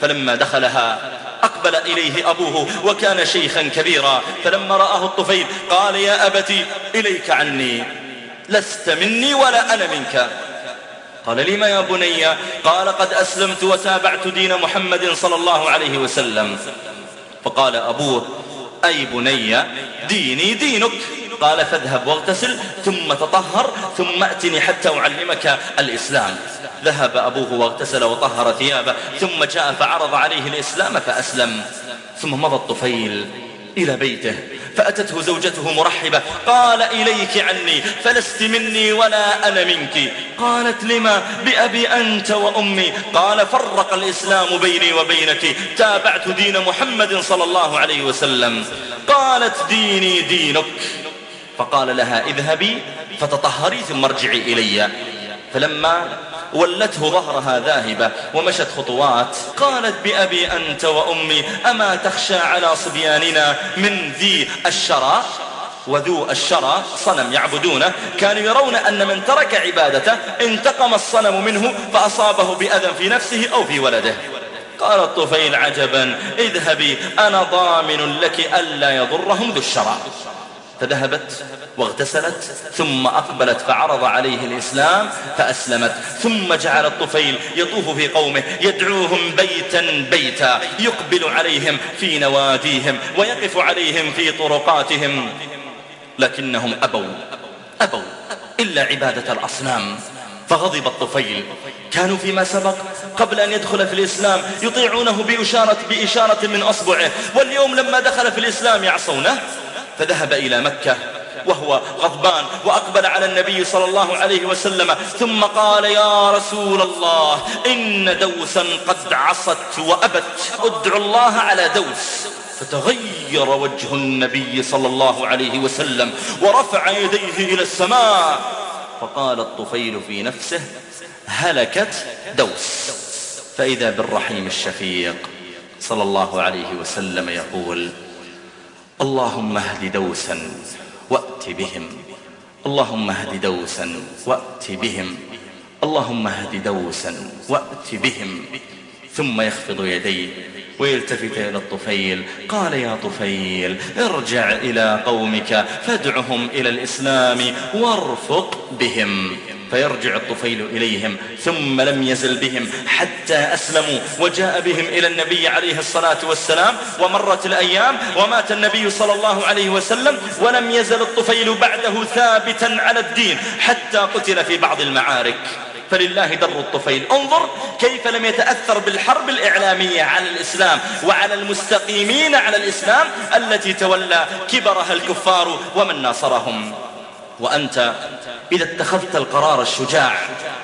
فلما دخلها أقبل إليه أبوه وكان شيخا كبيرا. فلما رآه الطفيل قال يا أبتي إليك عني. لست مني ولا أنا منك. قال لما يا بني؟ قال قد أسلمت وتابعت دين محمد صلى الله عليه وسلم. فقال أبوه أي بني؟ ديني دينك. قال فاذهب واغتسل ثم تطهر ثم أتني حتى أعلمك الإسلام. ذهب أبوه واغتسل وطهر ثيابه ثم جاء فعرض عليه الإسلام فأسلم. ثم مضى الطفيل. إلى بيته فأتته زوجته مرحبة قال إليك عني فلست مني ولا أنا منك. قالت لما؟ بأبي أنت وأمي. قال فرق الإسلام بيني وبينك. تابعت دين محمد صلى الله عليه وسلم. قالت ديني دينك. فقال لها اذهبي فتطهري ثم ارجعي إلي. فلما ولته ظهرها ذاهبة ومشت خطوات. قالت بأبي أنت وأمي أما تخشى على صبياننا من ذي الشرى؟ وذو الشرى صنم يعبدونه. كانوا يرون أن من ترك عبادته انتقم الصنم منه فأصابه بأذى في نفسه أو في ولده. قال الطفيل عجبا اذهبي أنا ضامن لك ألا يضرهم ذو الشرى. فذهبت واغتسلت ثم أقبلت فعرض عليه الإسلام فأسلمت. ثم جعل الطفيل يطوف في قومه يدعوهم بيتا بيتا يقبل عليهم في نواديهم ويقف عليهم في طرقاتهم. لكنهم أبوا أبوا إلا عبادة الأصنام. فغضب الطفيل. كانوا فيما سبق قبل أن يدخل في الإسلام يطيعونه بإشارة, بإشارة من أصبعه. واليوم لما دخل في الإسلام يعصونه؟ فذهب إلى مكة وهو غضبان وأقبل على النبي صلى الله عليه وسلم ثم قال يا رسول الله إن دوسا قد عصت وأبت أدعو الله على دوس. فتغير وجه النبي صلى الله عليه وسلم ورفع يديه إلى السماء فقال الطفيل في نفسه هلكت دوس. فإذا بالرحيم الشفيق صلى الله عليه وسلم يقول اللهم اهد دوسا وأت بهم. اللهم اهد دوسا وأت بهم. اللهم اهد دوسا وأت بهم. ثم يخفض يديه ويلتفت إلى الطفيل. قال يا طفيل ارجع إلى قومك فادعهم إلى الإسلام وارفق بهم. فيرجع الطفيل إليهم ثم لم يزل بهم حتى أسلموا. وجاء بهم إلى النبي عليه الصلاة والسلام ومرت الأيام ومات النبي صلى الله عليه وسلم ولم يزل الطفيل بعده ثابتا على الدين حتى قتل في بعض المعارك. فلله در الطفيل. انظر كيف لم يتأثر بالحرب الإعلامية على الإسلام وعلى المستقيمين على الإسلام التي تولى كبرها الكفار ومن ناصرهم. وأنت إذا اتخذت القرار الشجاع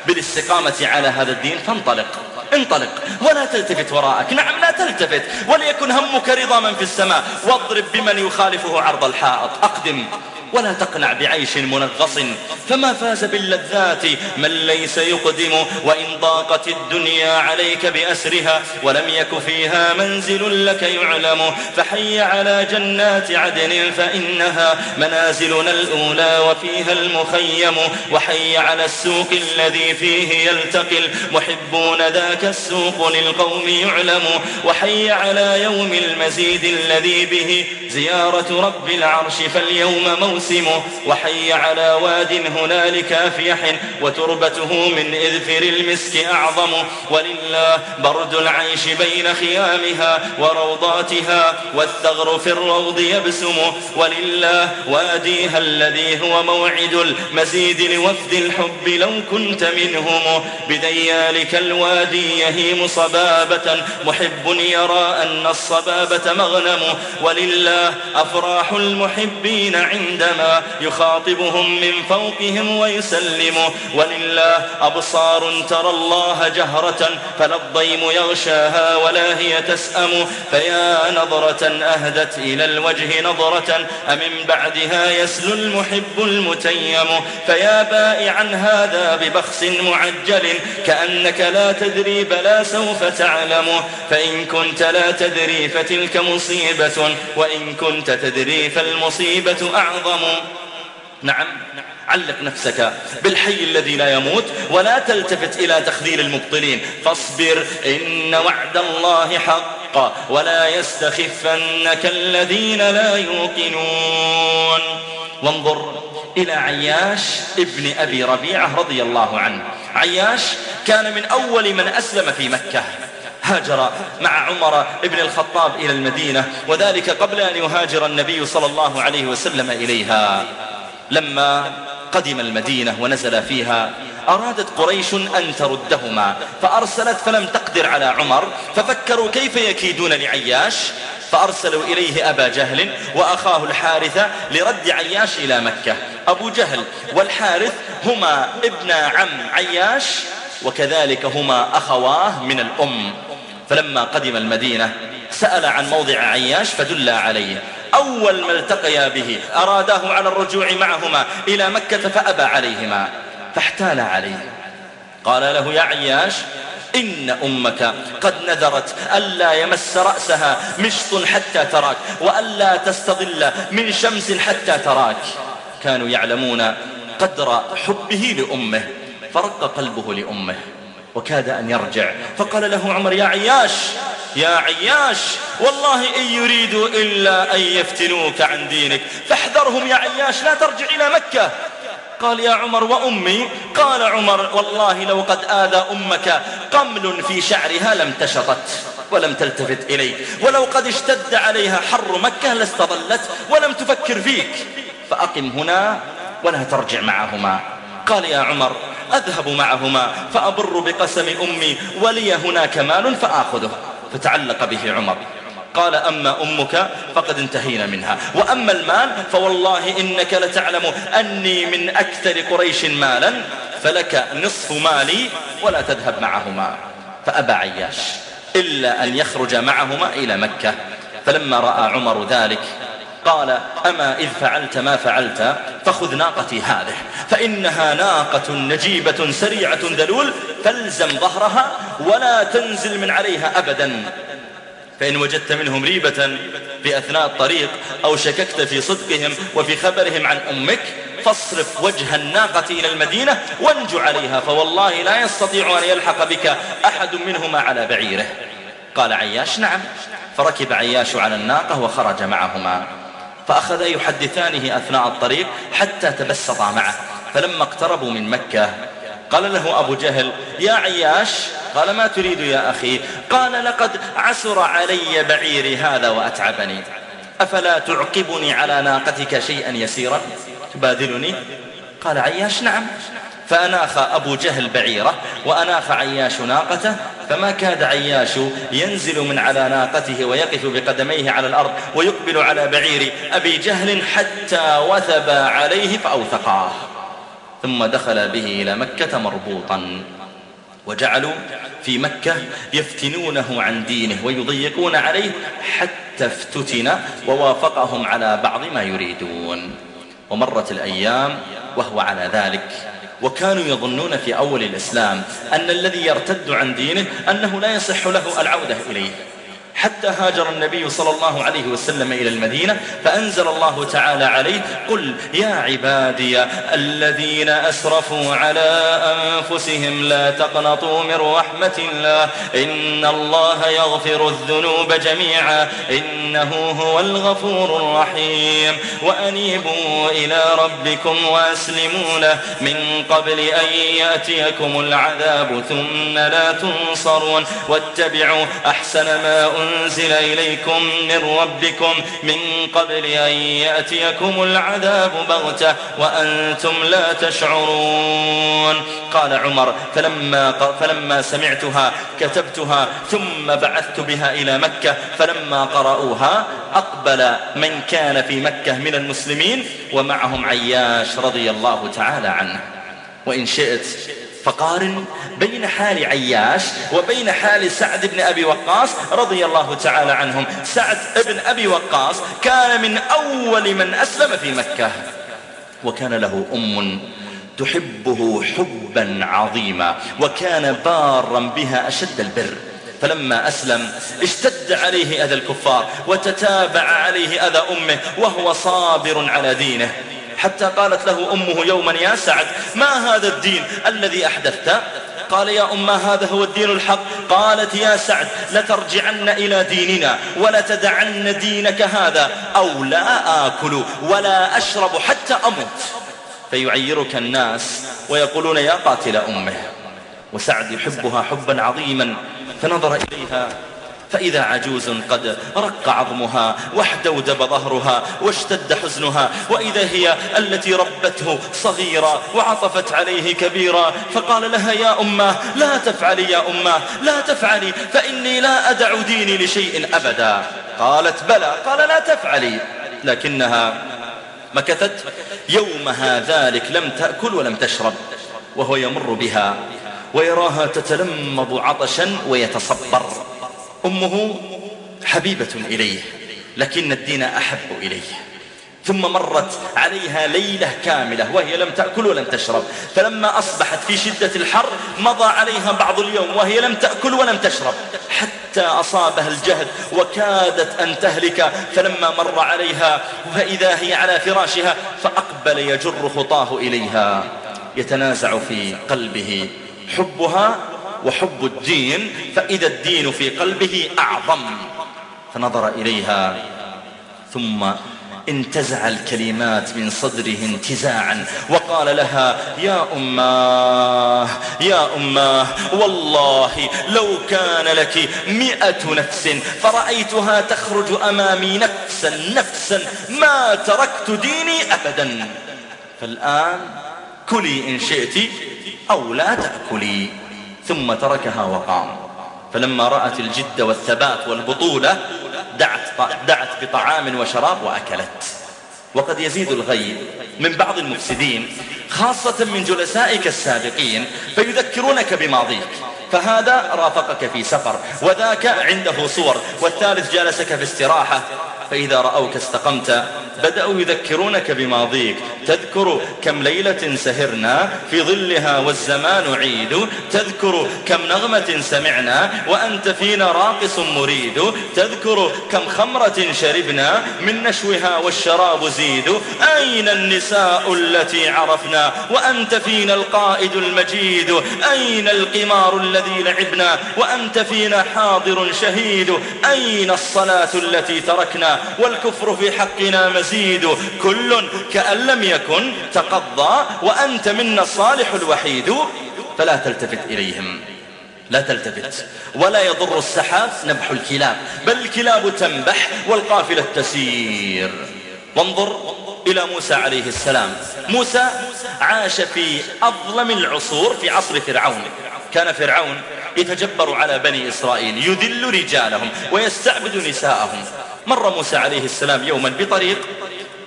بالاستقامة على هذا الدين فانطلق انطلق ولا تلتفت وراءك. نعم لا تلتفت. وليكن همك رضا من في السماء. واضرب بمن يخالفه عرض الحائط. أقدم. ولا تقنع بعيش منغص. فما فاز باللذات من ليس يقدم وإن ضاقت الدنيا عليك بأسرها ولم يك فيها منزل لك يعلم. فحي على جنات عدن فإنها منازلنا الأولى وفيها المخيم. وحي على السوق الذي فيه يلتقي المحبون ذاك السوق للقوم يعلم. وحي على يوم المزيد الذي به زيارة رب العرش. فاليوم موسى موسم وحي على واد هنالك أفيح وتربته من إذفر المسك أعظم. ولله برد العيش بين خيامها وروضاتها والثغر في الروض يبسم. ولله واديها الذي هو موعد المزيد لوفد الحب لو كنت منهم. بديالك الوادي يهيم صبابة محب يرى أن الصبابة مغنم. ولله أفراح المحبين عندما يخاطبهم من فوقهم ويسلم ولله أبصار ترى الله جهرة فلا الضيم يغشاها ولا هي تسأم. فيا نظرة أهدت إلى الوجه نظرة أمن بعدها يسلو المحب المتيم؟ فيا بائعا هذا ببخس معجل كأنك لا تدري بلا سوف تعلم. فإن كنت لا تدري فتلك مصيبة وإن كنت تدري فالمصيبة أعظم. نعم. علق نفسك بالحي الذي لا يموت ولا تلتفت إلى تخذيل المبطلين. فاصبر إن وعد الله حق ولا يستخفنك الذين لا يوقنون. وانظر إلى عياش ابن أبي ربيعة رضي الله عنه. عياش كان من أول من أسلم في مكة. هاجر مع عمر بن الخطاب إلى المدينة وذلك قبل أن يهاجر النبي صلى الله عليه وسلم إليها. لما قدم المدينة ونزل فيها أرادت قريش أن تردهما فأرسلت فلم تقدر على عمر ففكروا كيف يكيدون لعياش فأرسلوا إليه أبا جهل وأخاه الحارث لرد عياش إلى مكة. أبو جهل والحارث هما ابن عم عياش وكذلك هما أخواه من الأم. فلما قدم المدينة سأل عن موضع عياش فدل عليه. أول ما التقيا به أراداه على الرجوع معهما إلى مكة فأبى عليهما فاحتال عليه. قال له يا عياش إن أمك قد نذرت ألا يمس رأسها مشط حتى تراك وألا تستظل من شمس حتى تراك. كانوا يعلمون قدر حبه لأمه فرق قلبه لأمه. وكاد أن يرجع. فقال له عمر يا عياش يا عياش والله إن يريدوا إلا أن يفتنوك عن دينك فاحذرهم يا عياش لا ترجع إلى مكة. قال يا عمر وأمي قال عمر والله لو قد آذى أمك قمل في شعرها لم تشطت ولم تلتفت إليك ولو قد اشتد عليها حر مكة لاستظلت ولم تفكر فيك فأقم هنا ولا ترجع معهما. قال يا عمر أذهب معهما فأبر بقسم أمي ولي هناك مال فآخذه فتعلق به عمر. قال أما أمك فقد انتهينا منها وأما المال فوالله إنك لتعلم أني من أكثر قريش مالا فلك نصف مالي ولا تذهب معهما. فأبى عياش إلا أن يخرج معهما إلى مكة. فلما رأى عمر ذلك قال أما إذ فعلت ما فعلت فخذ ناقتي هذه فإنها ناقة نجيبة سريعة ذلول فالزم ظهرها ولا تنزل من عليها أبدا. فإن وجدت منهم ريبة في أثناء الطريق أو شككت في صدقهم وفي خبرهم عن أمك فاصرف وجه الناقة إلى المدينة وانجو عليها فوالله لا يستطيع أن يلحق بك أحد منهما على بعيره. قال عياش نعم. فركب عياش على الناقة وخرج معهما. فأخذا يحدثانه أثناء الطريق حتى تبسطا معه فلما اقتربوا من مكة قال له أبو جهل يا عياش قال ما تريد يا أخي؟ قال لقد عسر علي بعيري هذا وأتعبني. أفلا تعقبني على ناقتك شيئا يسيرا؟ تبادلني؟ قال عياش نعم. فأناخ أبو جهل بعيره وأناخ عياش ناقته فما كاد عياش ينزل من على ناقته ويقف بقدميه على الأرض ويقبل على بعير أبي جهل حتى وثب عليه فأوثقاه. ثم دخل به إلى مكة مربوطا. وجعلوا في مكة يفتنونه عن دينه ويضيقون عليه حتى افتتن ووافقهم على بعض ما يريدون. ومرت الأيام وهو على ذلك. وكانوا يظنون في أول الإسلام أن الذي يرتد عن دينه أنه لا يصح له العودة إليه. حتى هاجر النبي صلى الله عليه وسلم إلى المدينة فأنزل الله تعالى عليه قل يا عبادي الذين أسرفوا على أنفسهم لا تقنطوا من رحمة الله إن الله يغفر الذنوب جميعا إنه هو الغفور الرحيم وأنيبوا إلى ربكم وأسلموا له من قبل أن يأتيكم العذاب ثم لا تنصرون واتبعوا أحسن ما أنزل إليكم من ربكم من قبل أن يأتيكم العذاب بغتة وأنتم لا تشعرون. قال عمر فلما, فلما سمعتها كتبتها ثم بعثت بها إلى مكة فلما قرأوها أقبل من كان في مكة من المسلمين ومعهم عياش رضي الله تعالى عنه. وإن شئت فقارن بين حال عياش وبين حال سعد بن أبي وقاص رضي الله تعالى عنهم. سعد بن أبي وقاص كان من أول من أسلم في مكة وكان له أم تحبه حبا عظيما وكان بارا بها أشد البر. فلما أسلم اشتد عليه أذى الكفار وتتابع عليه أذى أمه وهو صابر على دينه. حتى قالت له أمه يوما يا سعد ما هذا الدين الذي أحدثت؟ قال يا أم هذا هو الدين الحق؟ قالت يا سعد لترجعن إلى ديننا ولتدعن دينك هذا أو لا آكل ولا أشرب حتى أموت فيعيرك الناس ويقولون يا قاتل أمه. وسعد يحبها حبا عظيما فنظر إليها فإذا عجوز قد رق عظمها واحدودب ظهرها واشتد حزنها وإذا هي التي ربته صغيرا وعطفت عليه كبيرا فقال لها يا أماه لا تفعلي يا أماه لا تفعلي فإني لا أدع ديني لشيء أبدا. قالت بلى قال لا تفعلي. لكنها مكثت يومها ذلك لم تأكل ولم تشرب وهو يمر بها ويراها تتلمض عطشا ويتصبر. أمه حبيبة إليه لكن الدين أحب إليه. ثم مرت عليها ليلة كاملة وهي لم تأكل ولم تشرب. فلما أصبحت في شدة الحر مضى عليها بعض اليوم وهي لم تأكل ولم تشرب. حتى أصابها الجهد وكادت أن تهلك. فلما مر عليها فإذا هي على فراشها فأقبل يجر خطاه إليها. يتنازع في قلبه حبها وحب الدين فإذا الدين في قلبه أعظم. فنظر إليها ثم انتزع الكلمات من صدره انتزاعا وقال لها يا أماه يا أماه والله لو كان لك مئة نفس فرأيتها تخرج أمامي نفسا نفسا ما تركت ديني أبدا. فالآن كلي إن شئت أو لا تأكلي. ثم تركها وقام. فلما رأت الجد والثبات والبطولة دعت, دعت بطعام وشراب وأكلت. وقد يزيد الغي من بعض المفسدين خاصة من جلسائك السابقين فيذكرونك بماضيك. فهذا رافقك في سفر وذاك عنده صور والثالث جالسك في استراحة. فإذا رأوك استقمت بدأوا يذكرونك بماضيك. تذكر كم ليلة سهرنا في ظلها والزمان عيد. تذكر كم نغمة سمعنا وأنت فينا راقص مريد. تذكر كم خمرة شربنا من نشوها والشراب زيد. أين النساء التي عرفنا وأنت فينا القائد المجيد؟ أين القمار الذي لعبنا وأنت فينا حاضر شهيد؟ أين الصلاة التي تركنا والكفر في حقنا مزيد. كل كأن لم يكن تقضى وأنت منا الصالح الوحيد. فلا تلتفت إليهم. لا تلتفت. ولا يضر السحاب نبح الكلاب. بل الكلاب تنبح والقافلة تسير. وانظر إلى موسى عليه السلام. موسى عاش في أظلم العصور في عصر فرعون. كان فرعون يتجبر على بني إسرائيل. يذل رجالهم ويستعبد نساءهم. مر موسى عليه السلام يوما بطريق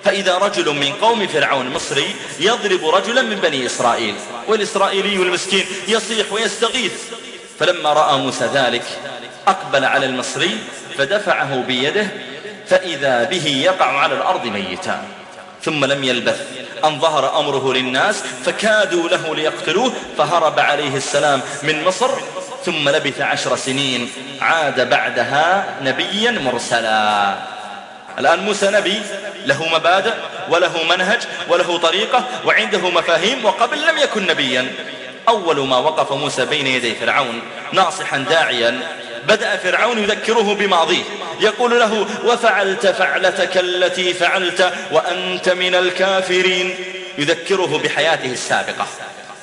فإذا رجل من قوم فرعون مصري يضرب رجلا من بني إسرائيل والإسرائيلي المسكين يصيح ويستغيث. فلما رأى موسى ذلك أقبل على المصري فدفعه بيده فإذا به يقع على الأرض ميتا. ثم لم يلبث أن ظهر أمره للناس فكادوا له ليقتلوه فهرب عليه السلام من مصر ثم لبث عشر سنين عاد بعدها نبيا مرسلا. الآن موسى نبي له مبادئ وله منهج وله طريقة وعنده مفاهيم وقبل لم يكن نبيا. أول ما وقف موسى بين يدي فرعون ناصحا داعيا بدأ فرعون يذكره بماضيه. يقول له وفعلت فعلتك التي فعلت وأنت من الكافرين. يذكره بحياته السابقة.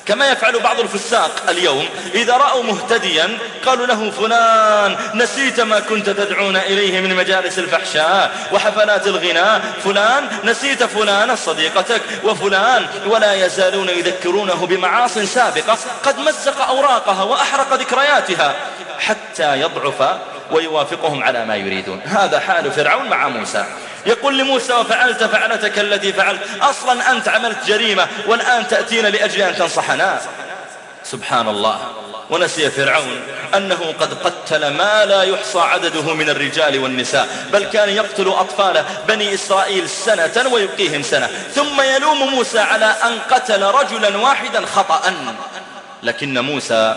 كما يفعل بعض الفساق اليوم. إذا رأوا مهتديا قالوا له فلان نسيت ما كنت تدعون إليه من مجالس الفحشاء وحفلات الغناء. فلان نسيت فلان صديقتك وفلان ولا يزالون يذكرونه بمعاص سابقة. قد مزق أوراقها وأحرق ذكرياتها حتى يضعف ويوافقهم على ما يريدون. هذا حال فرعون مع موسى. يقول لموسى وفعلت فعلتك التي فعلت. أصلا أنت عملت جريمة والآن تأتينا لأجل أن تنصحنا. سبحان الله. ونسي فرعون أنه قد قتل ما لا يحصى عدده من الرجال والنساء بل كان يقتل أطفال بني إسرائيل سنة ويبقيهم سنة. ثم يلوم موسى على أن قتل رجلا واحدا خطأ. لكن موسى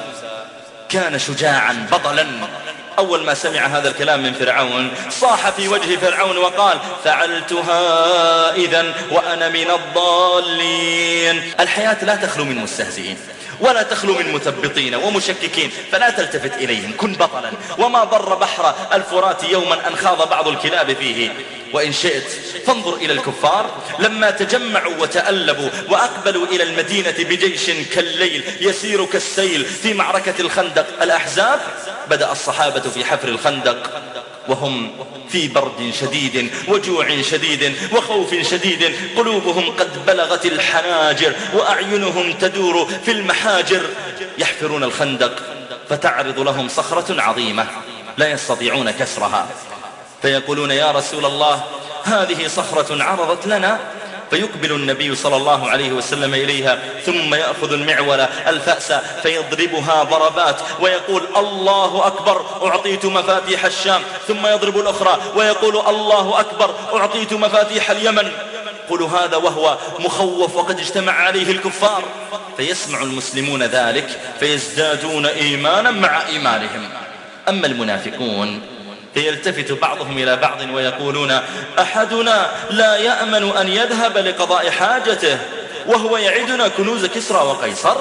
كان شجاعا بطلا. أول ما سمع هذا الكلام من فرعون صاح في وجه فرعون وقال فعلتها إذا وأنا من الضالين. الحياة لا تخلو من مستهزئين. ولا تخلو من مثبطين ومشككين فلا تلتفت إليهم. كن بطلا. وما ضر بحر الفرات يوما أن خاض بعض الكلاب فيه. وإن شئت فانظر إلى الكفار. لما تجمعوا وتألبوا وأقبلوا إلى المدينة بجيش كالليل يسير كالسيل في معركة الخندق. الأحزاب؟ بدأ الصحابة في حفر الخندق. وهم في برد شديد وجوع شديد وخوف شديد. قلوبهم قد بلغت الحناجر وأعينهم تدور في المحاجر. يحفرون الخندق فتعرض لهم صخرة عظيمة لا يستطيعون كسرها. فيقولون يا رسول الله هذه صخرة عرضت لنا فيقبل النبي صلى الله عليه وسلم إليها ثم يأخذ المعول الفأس فيضربها ضربات ويقول الله أكبر أعطيت مفاتيح الشام. ثم يضرب الأخرى ويقول الله أكبر أعطيت مفاتيح اليمن. قل هذا وهو مخوف وقد اجتمع عليه الكفار. فيسمع المسلمون ذلك فيزدادون إيمانا مع إيمانهم. أما المنافقون فيلتفت بعضهم إلى بعض ويقولون أحدنا لا يأمن أن يذهب لقضاء حاجته وهو يعدنا كنوز كسرى وقيصر.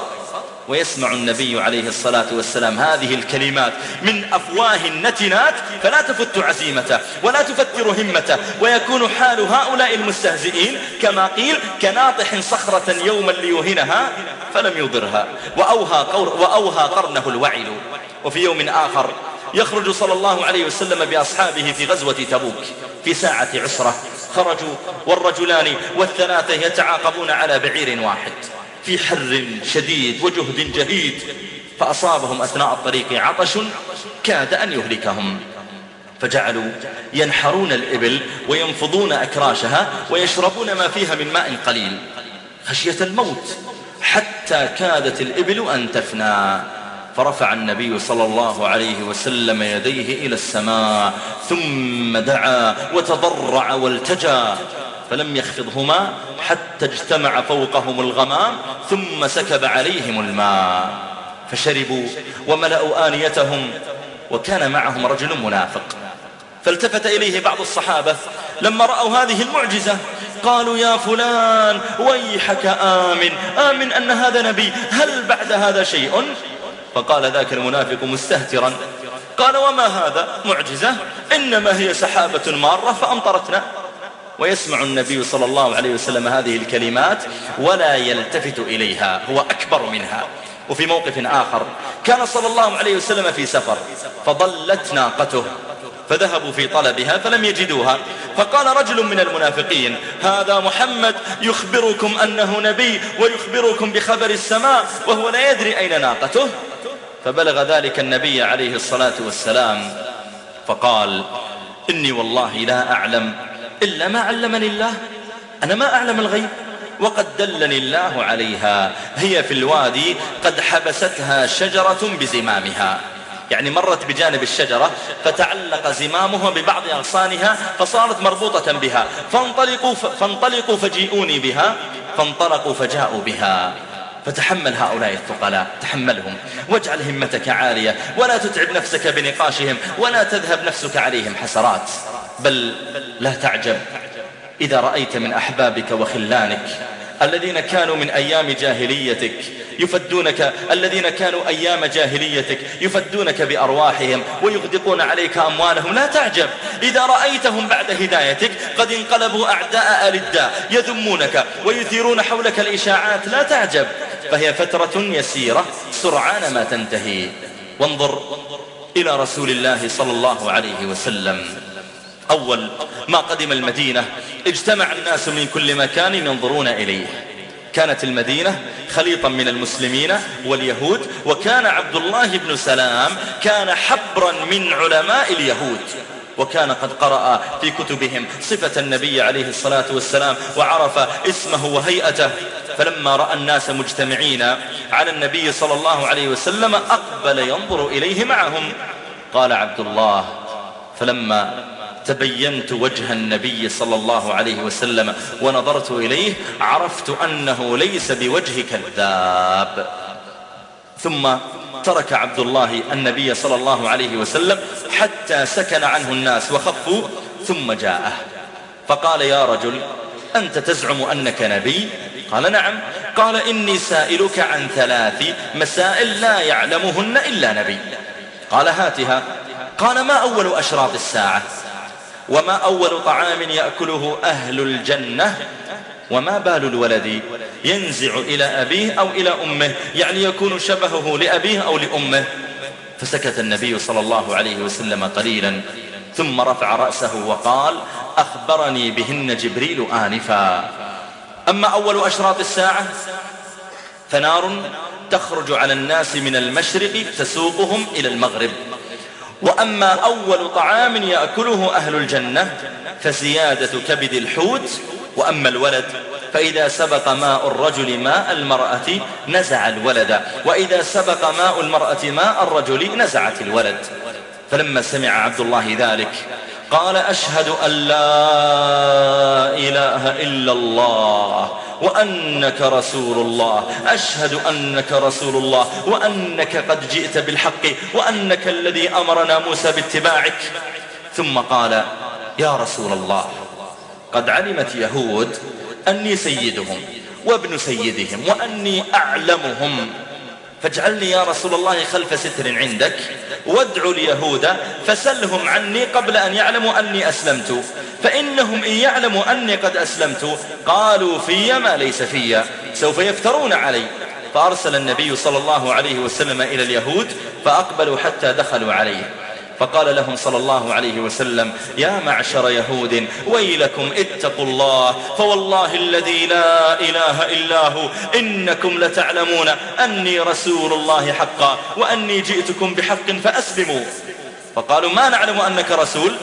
ويسمع النبي عليه الصلاة والسلام هذه الكلمات من أفواه النتنات فلا تفت عزيمته ولا تفتر همته ويكون حال هؤلاء المستهزئين كما قيل كناطح صخرة يوما ليهنها فلم يضرها وأوهى, وأوهى قرنه الوعل. وفي يوم آخر يخرج صلى الله عليه وسلم بأصحابه في غزوة تبوك في ساعة عسرة. خرجوا والرجلان والثلاثة يتعاقبون على بعير واحد في حر شديد وجهد جهيد فأصابهم أثناء الطريق عطش كاد أن يهلكهم. فجعلوا ينحرون الإبل وينفضون أكراشها ويشربون ما فيها من ماء قليل. خشية الموت حتى كادت الإبل أن تفنى. فرفع النبي صلى الله عليه وسلم يديه إلى السماء ثم دعا وتضرع والتجا فلم يخفضهما حتى اجتمع فوقهم الغمام ثم سكب عليهم الماء فشربوا وملأوا آنيتهم وكان معهم رجل منافق. فالتفت إليه بعض الصحابة لما رأوا هذه المعجزة قالوا يا فلان ويحك آمن آمن أن هذا نبي هل بعد هذا شيء؟ فقال ذاك المنافق مستهترا. قال وما هذا؟ معجزة. إنما هي سحابة مارة فأمطرتنا. ويسمع النبي صلى الله عليه وسلم هذه الكلمات ولا يلتفت إليها هو أكبر منها. وفي موقف آخر كان صلى الله عليه وسلم في سفر فضلت ناقته. فذهبوا في طلبها فلم يجدوها. فقال رجل من المنافقين هذا محمد يخبركم أنه نبي ويخبركم بخبر السماء وهو لا يدري أين ناقته. فبلغ ذلك النبي عليه الصلاة والسلام فقال إني والله لا أعلم إلا ما علمني الله أنا ما أعلم الغيب وقد دلني الله عليها هي في الوادي قد حبستها شجرة بزمامها. يعني مرت بجانب الشجرة فتعلق زمامها ببعض أغصانها فصارت مربوطة بها فانطلقوا, فانطلقوا فجيئوني بها فانطلقوا فجاءوا بها. فتحمل هؤلاء الثقلاء تحملهم. واجعل همتك عالية ولا تتعب نفسك بنقاشهم ولا تذهب نفسك عليهم حسرات. بل لا تعجب. إذا رأيت من أحبابك وخلانك الذين كانوا من أيام جاهليتك. يفدونك الذين كانوا أيام جاهليتك. يفدونك بأرواحهم ويغدقون عليك أموالهم. لا تعجب. إذا رأيتهم بعد هدايتك قد انقلبوا أعداء آل الداء. يذمونك ويثيرون حولك الإشاعات. لا تعجب. فهي فترة يسيرة. سرعان ما تنتهي. وانظر إلى رسول الله صلى الله عليه وسلم. أول ما قدم المدينة اجتمع الناس من كل مكان ينظرون إليه. كانت المدينة خليطا من المسلمين واليهود وكان عبد الله بن سلام كان حبرا من علماء اليهود. وكان قد قرأ في كتبهم صفة النبي عليه الصلاة والسلام وعرف اسمه وهيئته. فلما رأى الناس مجتمعين على النبي صلى الله عليه وسلم أقبل ينظر إليه معهم. قال عبد الله فلما تبينت وجه النبي صلى الله عليه وسلم ونظرت إليه عرفت أنه ليس بوجه كذاب ثم ترك عبد الله النبي صلى الله عليه وسلم حتى سكن عنه الناس وخفوا ثم جاءه. فقال يا رجل أنت تزعم أنك نبي؟ قال نعم. قال إني سائلك عن ثلاث مسائل لا يعلمهن إلا نبي. قال هاتها. قال ما أول أشراط الساعة؟ وما أول طعام يأكله أهل الجنة وما بال الولد ينزع إلى أبيه أو إلى أمه يعني يكون شبهه لأبيه أو لأمه. فسكت النبي صلى الله عليه وسلم قليلا ثم رفع رأسه وقال أخبرني بهن جبريل آنفا. أما أول أشراط الساعة فنار تخرج على الناس من المشرق تسوقهم إلى المغرب. وأما أول طعام يأكله أهل الجنة فزيادة كبد الحوت وأما الولد فإذا سبق ماء الرجل ماء المرأة نزع الولد وإذا سبق ماء المرأة ماء الرجل نزعت الولد. فلما سمع عبد الله ذلك قال أشهد أن لا إله إلا الله وأنك رسول الله. أشهد أنك رسول الله وأنك قد جئت بالحق وأنك الذي أمرنا موسى باتباعك. ثم قال يا رسول الله قد علمت يهود أني سيدهم وابن سيدهم وأني أعلمهم. فاجعلني يا رسول الله خلف ستر عندك وادعوا اليهود فسلهم عني قبل أن يعلموا أني أسلمت. فإنهم إن يعلموا أني قد أسلمت قالوا في ما ليس في سوف يفترون علي. فأرسل النبي صلى الله عليه وسلم إلى اليهود فأقبلوا حتى دخلوا عليه. فقال لهم صلى الله عليه وسلم يا معشر يهود ويلكم اتقوا الله فوالله الذي لا إله إلا هو إنكم لتعلمون أني رسول الله حقا وأني جئتكم بحق فأسلموا. فقالوا ما نعلم أنك رسول؟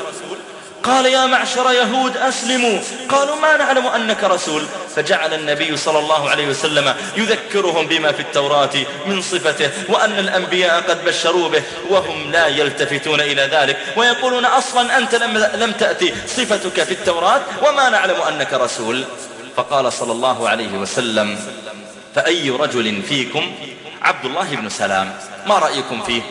قال يا معشر يهود أسلموا. قالوا ما نعلم أنك رسول. فجعل النبي صلى الله عليه وسلم يذكرهم بما في التوراة من صفته وأن الأنبياء قد بشروا به وهم لا يلتفتون إلى ذلك ويقولون أصلا أنت لم, لم تأتي صفتك في التوراة وما نعلم أنك رسول. فقال صلى الله عليه وسلم فأي رجل فيكم؟ عبد الله بن سلام. ما رأيكم فيه؟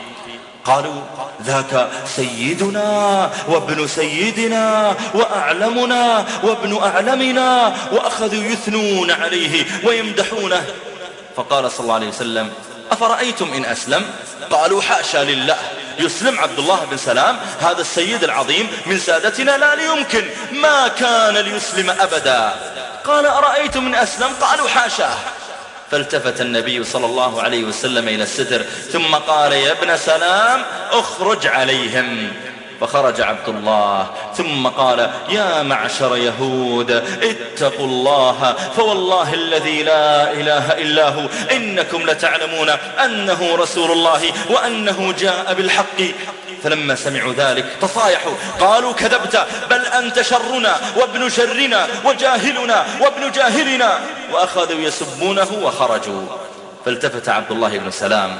قالوا ذاك سيدنا وابن سيدنا وأعلمنا وابن أعلمنا وأخذوا يثنون عليه ويمدحونه. فقال صلى الله عليه وسلم أفرأيتم إن أسلم؟ قالوا حاشا لله. يسلم عبد الله بن سلام هذا السيد العظيم من سادتنا لا ليمكن ما كان ليسلم أبدا. قال أرأيتم إن أسلم؟ قالوا حاشاه فالتفت النبي صلى الله عليه وسلم إلى الستر ثم قال يا ابن سلام اخرج عليهم. فخرج عبد الله ثم قال يا معشر يهود اتقوا الله فوالله الذي لا إله إلا هو إنكم لتعلمون أنه رسول الله وأنه جاء بالحق. فلما سمعوا ذلك تصايحوا قالوا كذبت بل أنت شرنا وابن شرنا وجاهلنا وابن جاهلنا. وأخذوا يسبونه وخرجوا. فالتفت عبد الله بن سلام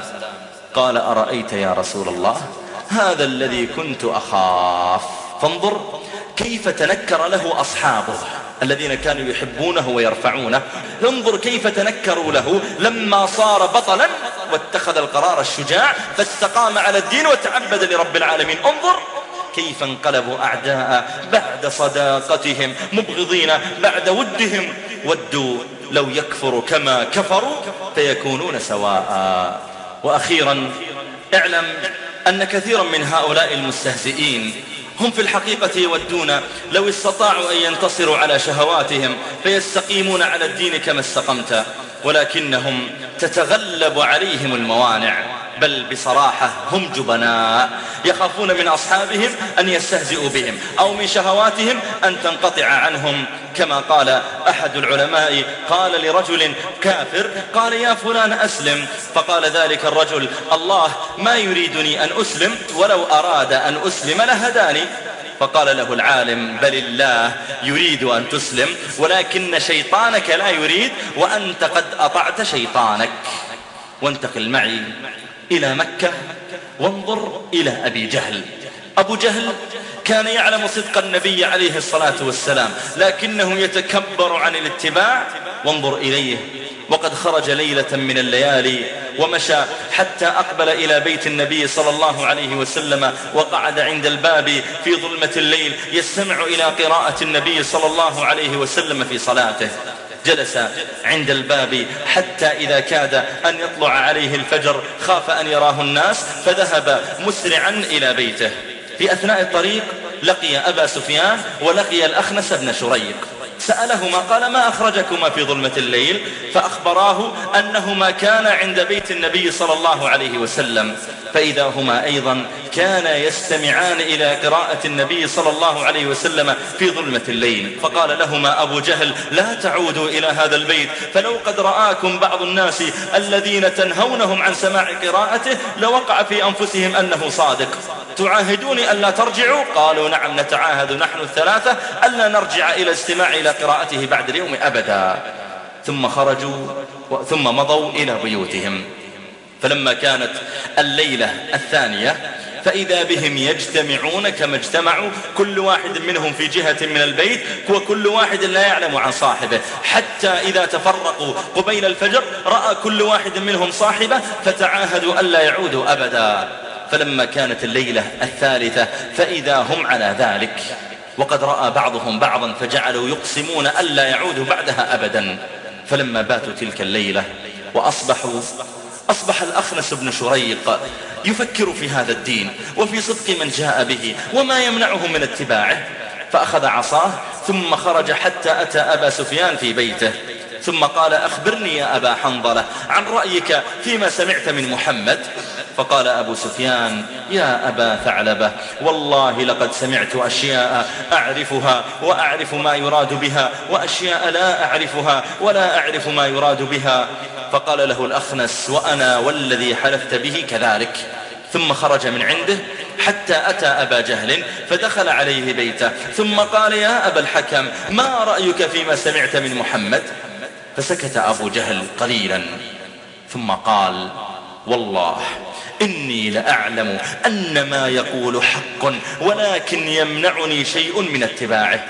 قال أرأيت يا رسول الله هذا الذي كنت أخاف؟ فانظر كيف تنكر له أصحابه. الذين كانوا يحبونه ويرفعونه. انظر كيف تنكروا له. لما صار بطلا واتخذ القرار الشجاع فاستقام على الدين وتعبد لرب العالمين. انظر كيف انقلبوا أعداء بعد صداقتهم مبغضين بعد ودهم. ودوا لو يكفروا كما كفروا فيكونون سواء. وأخيرا اعلم أن كثيرا من هؤلاء المستهزئين هم في الحقيقة يودون لو استطاعوا أن ينتصروا على شهواتهم فيستقيمون على الدين كما استقمت ولكنهم تتغلب عليهم الموانع. بل بصراحة هم جبناء. يخافون من أصحابهم أن يستهزئوا بهم أو من شهواتهم أن تنقطع عنهم. كما قال أحد العلماء قال لرجل كافر قال يا فلان أسلم. فقال ذلك الرجل الله ما يريدني أن أسلم ولو أراد أن أسلم لهداني. فقال له العالم بل الله يريد أن تسلم ولكن شيطانك لا يريد وأنت قد أطعت شيطانك. وانتقل معي. إلى مكة وانظر إلى أبي جهل. أبو جهل كان يعلم صدق النبي عليه الصلاة والسلام لكنه يتكبر عن الاتباع. وانظر إليه وقد خرج ليلة من الليالي ومشى حتى أقبل إلى بيت النبي صلى الله عليه وسلم وقعد عند الباب في ظلمة الليل يستمع إلى قراءة النبي صلى الله عليه وسلم في صلاته. جلس عند الباب حتى إذا كاد أن يطلع عليه الفجر خاف أن يراه الناس فذهب مسرعا إلى بيته. في أثناء الطريق لقي أبا سفيان ولقي الأخنس بن شريق. سألهما قال ما أخرجكما في ظلمة الليل؟ فأخبراه أنهما كان عند بيت النبي صلى الله عليه وسلم. فإذا هما أيضا كان يستمعان إلى قراءة النبي صلى الله عليه وسلم في ظلمة الليل. فقال لهما أبو جهل لا تعودوا إلى هذا البيت فلو قد رآكم بعض الناس الذين تنهونهم عن سماع قراءته لوقع في أنفسهم أنه صادق. تعاهدوني ألا ترجعوا؟ قالوا نعم نتعاهد نحن الثلاثة ألا نرجع إلى استماع إلى قراءته بعد اليوم أبدا. ثم خرجوا ثم مضوا إلى بيوتهم. فلما كانت الليلة الثانية فإذا بهم يجتمعون كما اجتمعوا كل واحد منهم في جهة من البيت وكل واحد لا يعلم عن صاحبه. حتى إذا تفرقوا قبيل الفجر رأى كل واحد منهم صاحبه فتعاهدوا ألا يعودوا أبدا. فلما كانت الليلة الثالثة فإذا هم على ذلك. وقد رأى بعضهم بعضا فجعلوا يقسمون ألا يعودوا بعدها أبدا. فلما باتوا تلك الليلة وأصبحوا أصبح الأخنس بن شريق يفكر في هذا الدين وفي صدق من جاء به وما يمنعه من اتباعه. فأخذ عصاه ثم خرج حتى أتى أبا سفيان في بيته. ثم قال أخبرني يا أبا حنظلة عن رأيك فيما سمعت من محمد. فقال أبو سفيان يا أبا ثعلبة والله لقد سمعت أشياء أعرفها وأعرف ما يراد بها وأشياء لا أعرفها ولا أعرف ما يراد بها. فقال له الأخنس وأنا والذي حلفت به كذلك. ثم خرج من عنده حتى أتى أبا جهل فدخل عليه بيته. ثم قال يا أبا الحكم ما رأيك فيما سمعت من محمد؟ فسكت أبو جهل قليلا ثم قال والله إني لأعلم أن ما يقول حق ولكن يمنعني شيء من اتباعه.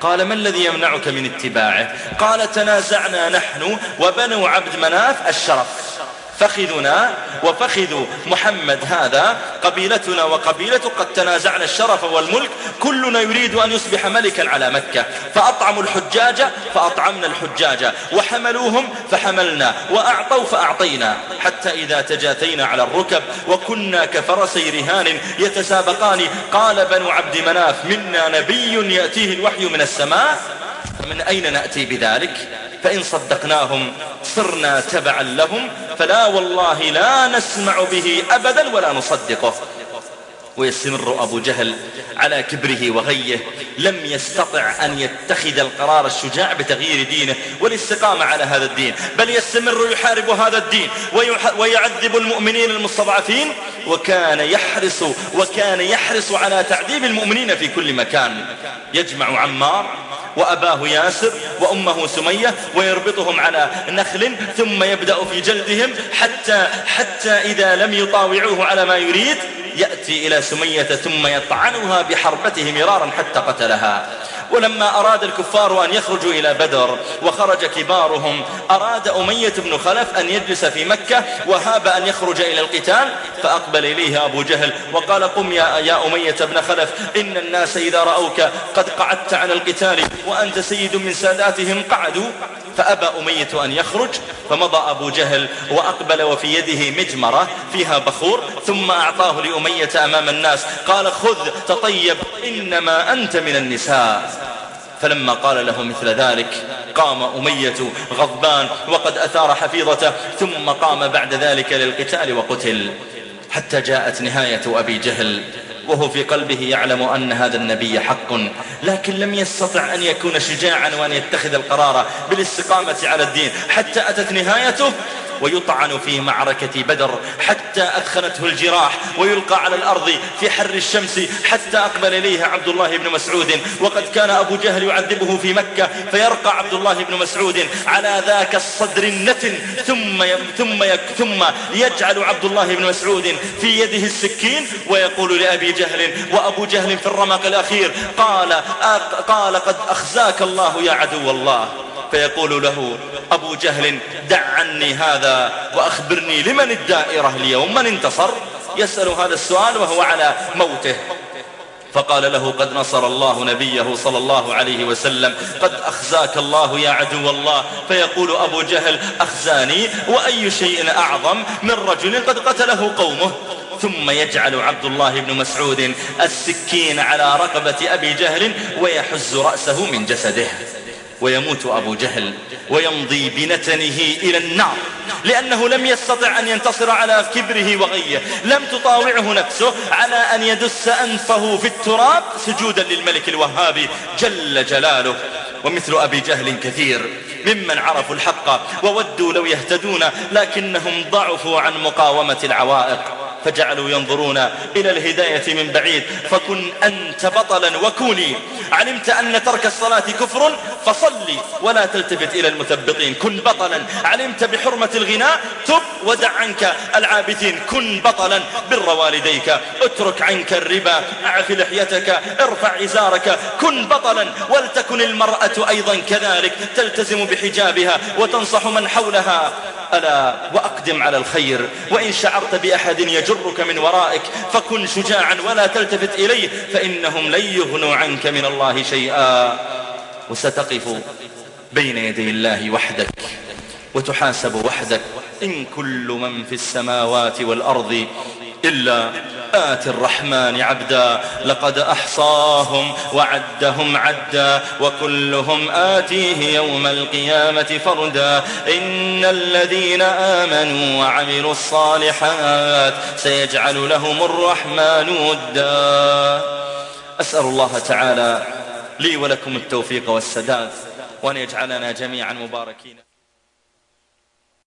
قال ما الذي يمنعك من اتباعه؟ قال تنازعنا نحن وبنو عبد مناف الشرف. فخذنا وفخذ محمد هذا. قبيلتنا وقبيلته قد تنازعنا الشرف والملك. كلنا يريد أن يصبح ملكا على مكة. فأطعموا الحجاج فأطعمنا الحجاج. وحملوهم فحملنا. وأعطوا فأعطينا. حتى إذا تجاتينا على الركب وكنا كفرسي رهان يتسابقان قال بنو عبد مناف منا نبي يأتيه الوحي من السماء. من أين نأتي بذلك؟ فإن صدقناهم صرنا تبعا لهم فلا والله لا نسمع به أبدا ولا نصدقه. ويستمر أبو جهل على كبره وغيه لم يستطع أن يتخذ القرار الشجاع بتغيير دينه والاستقامة على هذا الدين بل يستمر يحارب هذا الدين ويعذب المؤمنين المستضعفين وكان يحرص وكان يحرص على تعذيب المؤمنين في كل مكان. يجمع عمار وأباه ياسر وأمه سمية ويربطهم على نخل ثم يبدأ في جلدهم حتى, حتى إذا لم يطاوعوه على ما يريد يأتي إلى سمية ثم يطعنها بحربته مرارا حتى قتلها. ولما أراد الكفار أن يخرجوا إلى بدر وخرج كبارهم أراد أمية بن خلف أن يجلس في مكة وهاب أن يخرج إلى القتال فأقبل إليه أبو جهل وقال قم يا, يا أمية بن خلف إن الناس إذا رأوك قد قعدت عن القتال وأنت سيد من ساداتهم قعدوا. فأبى أمية أن يخرج فمضى أبو جهل وأقبل وفي يده مجمرة فيها بخور ثم أعطاه لأمية أمام الناس قال خذ تطيب إنما أنت من النساء. فلما قال له مثل ذلك قام أمية غضبان وقد أثار حفيظته ثم قام بعد ذلك للقتال وقتل حتى جاءت نهاية أبي جهل. وهو في قلبه يعلم أن هذا النبي حق لكن لم يستطع أن يكون شجاعا وأن يتخذ القرار بالاستقامة على الدين. حتى أتت نهايته ويطعن في معركة بدر حتى أدخلته الجراح ويلقى على الأرض في حر الشمس حتى أقبل إليه عبد الله بن مسعود. وقد كان أبو جهل يعذبه في مكة فيرقى عبد الله بن مسعود على ذاك الصدر النتن ثم ثم ثم يجعل عبد الله بن مسعود في يده السكين ويقول لأبي جهل وأبو جهل في الرمق الأخير قال قال قد أخزاك الله يا عدو الله. فيقول له أبو جهل دع عني هذا وأخبرني لمن الدائرة اليوم من انتصر؟ يسأل هذا السؤال وهو على موته. فقال له قد نصر الله نبيه صلى الله عليه وسلم قد أخزاك الله يا عدو الله. فيقول أبو جهل أخزاني وأي شيء أعظم من رجل قد قتله قومه. ثم يجعل عبد الله بن مسعود السكين على رقبة أبي جهل ويحز رأسه من جسده. ويموت أبو جهل ويمضي بنتنه إلى النار. لأنه لم يستطع أن ينتصر على كبره وغيه. لم تطاوعه نفسه على أن يدس أنفه في التراب سجودا للملك الوهاب جل جلاله. ومثل أبي جهل كثير ممن عرفوا الحق وودوا لو يهتدون لكنهم ضعفوا عن مقاومة العوائق. فجعلوا ينظرون إلى الهداية من بعيد. فكن أنت بطلا وكوني. علمت أن ترك الصلاة كفر فصلي ولا تلتفت إلى المثبطين. كن بطلا. علمت بحرمة الغناء تب ودع عنك العابثين كن بطلا. بر والديك اترك عنك الربا. أعف لحيتك ارفع إزارك. كن بطلا. ولتكن المرأة أيضا كذلك. تلتزم بحجابها وتنصح من حولها. ألا وأقدم على الخير. وإن شعرت بأحد يجرك من ورائك فكن شجاعا ولا تلتفت إليه فإنهم لن يغنوا عنك من الله شيئا. وستقف بين يدي الله وحدك وتحاسب وحدك إن كل من في السماوات والأرض إلا آت الرحمن عبدا لقد أحصاهم وعدهم عدا وكلهم آتيه يوم القيامة فردا. إن الذين آمنوا وعملوا الصالحات سيجعل لهم الرحمن ودا. أسأل الله تعالى لي ولكم التوفيق والسداد وأن يجعلنا جميعا مباركين.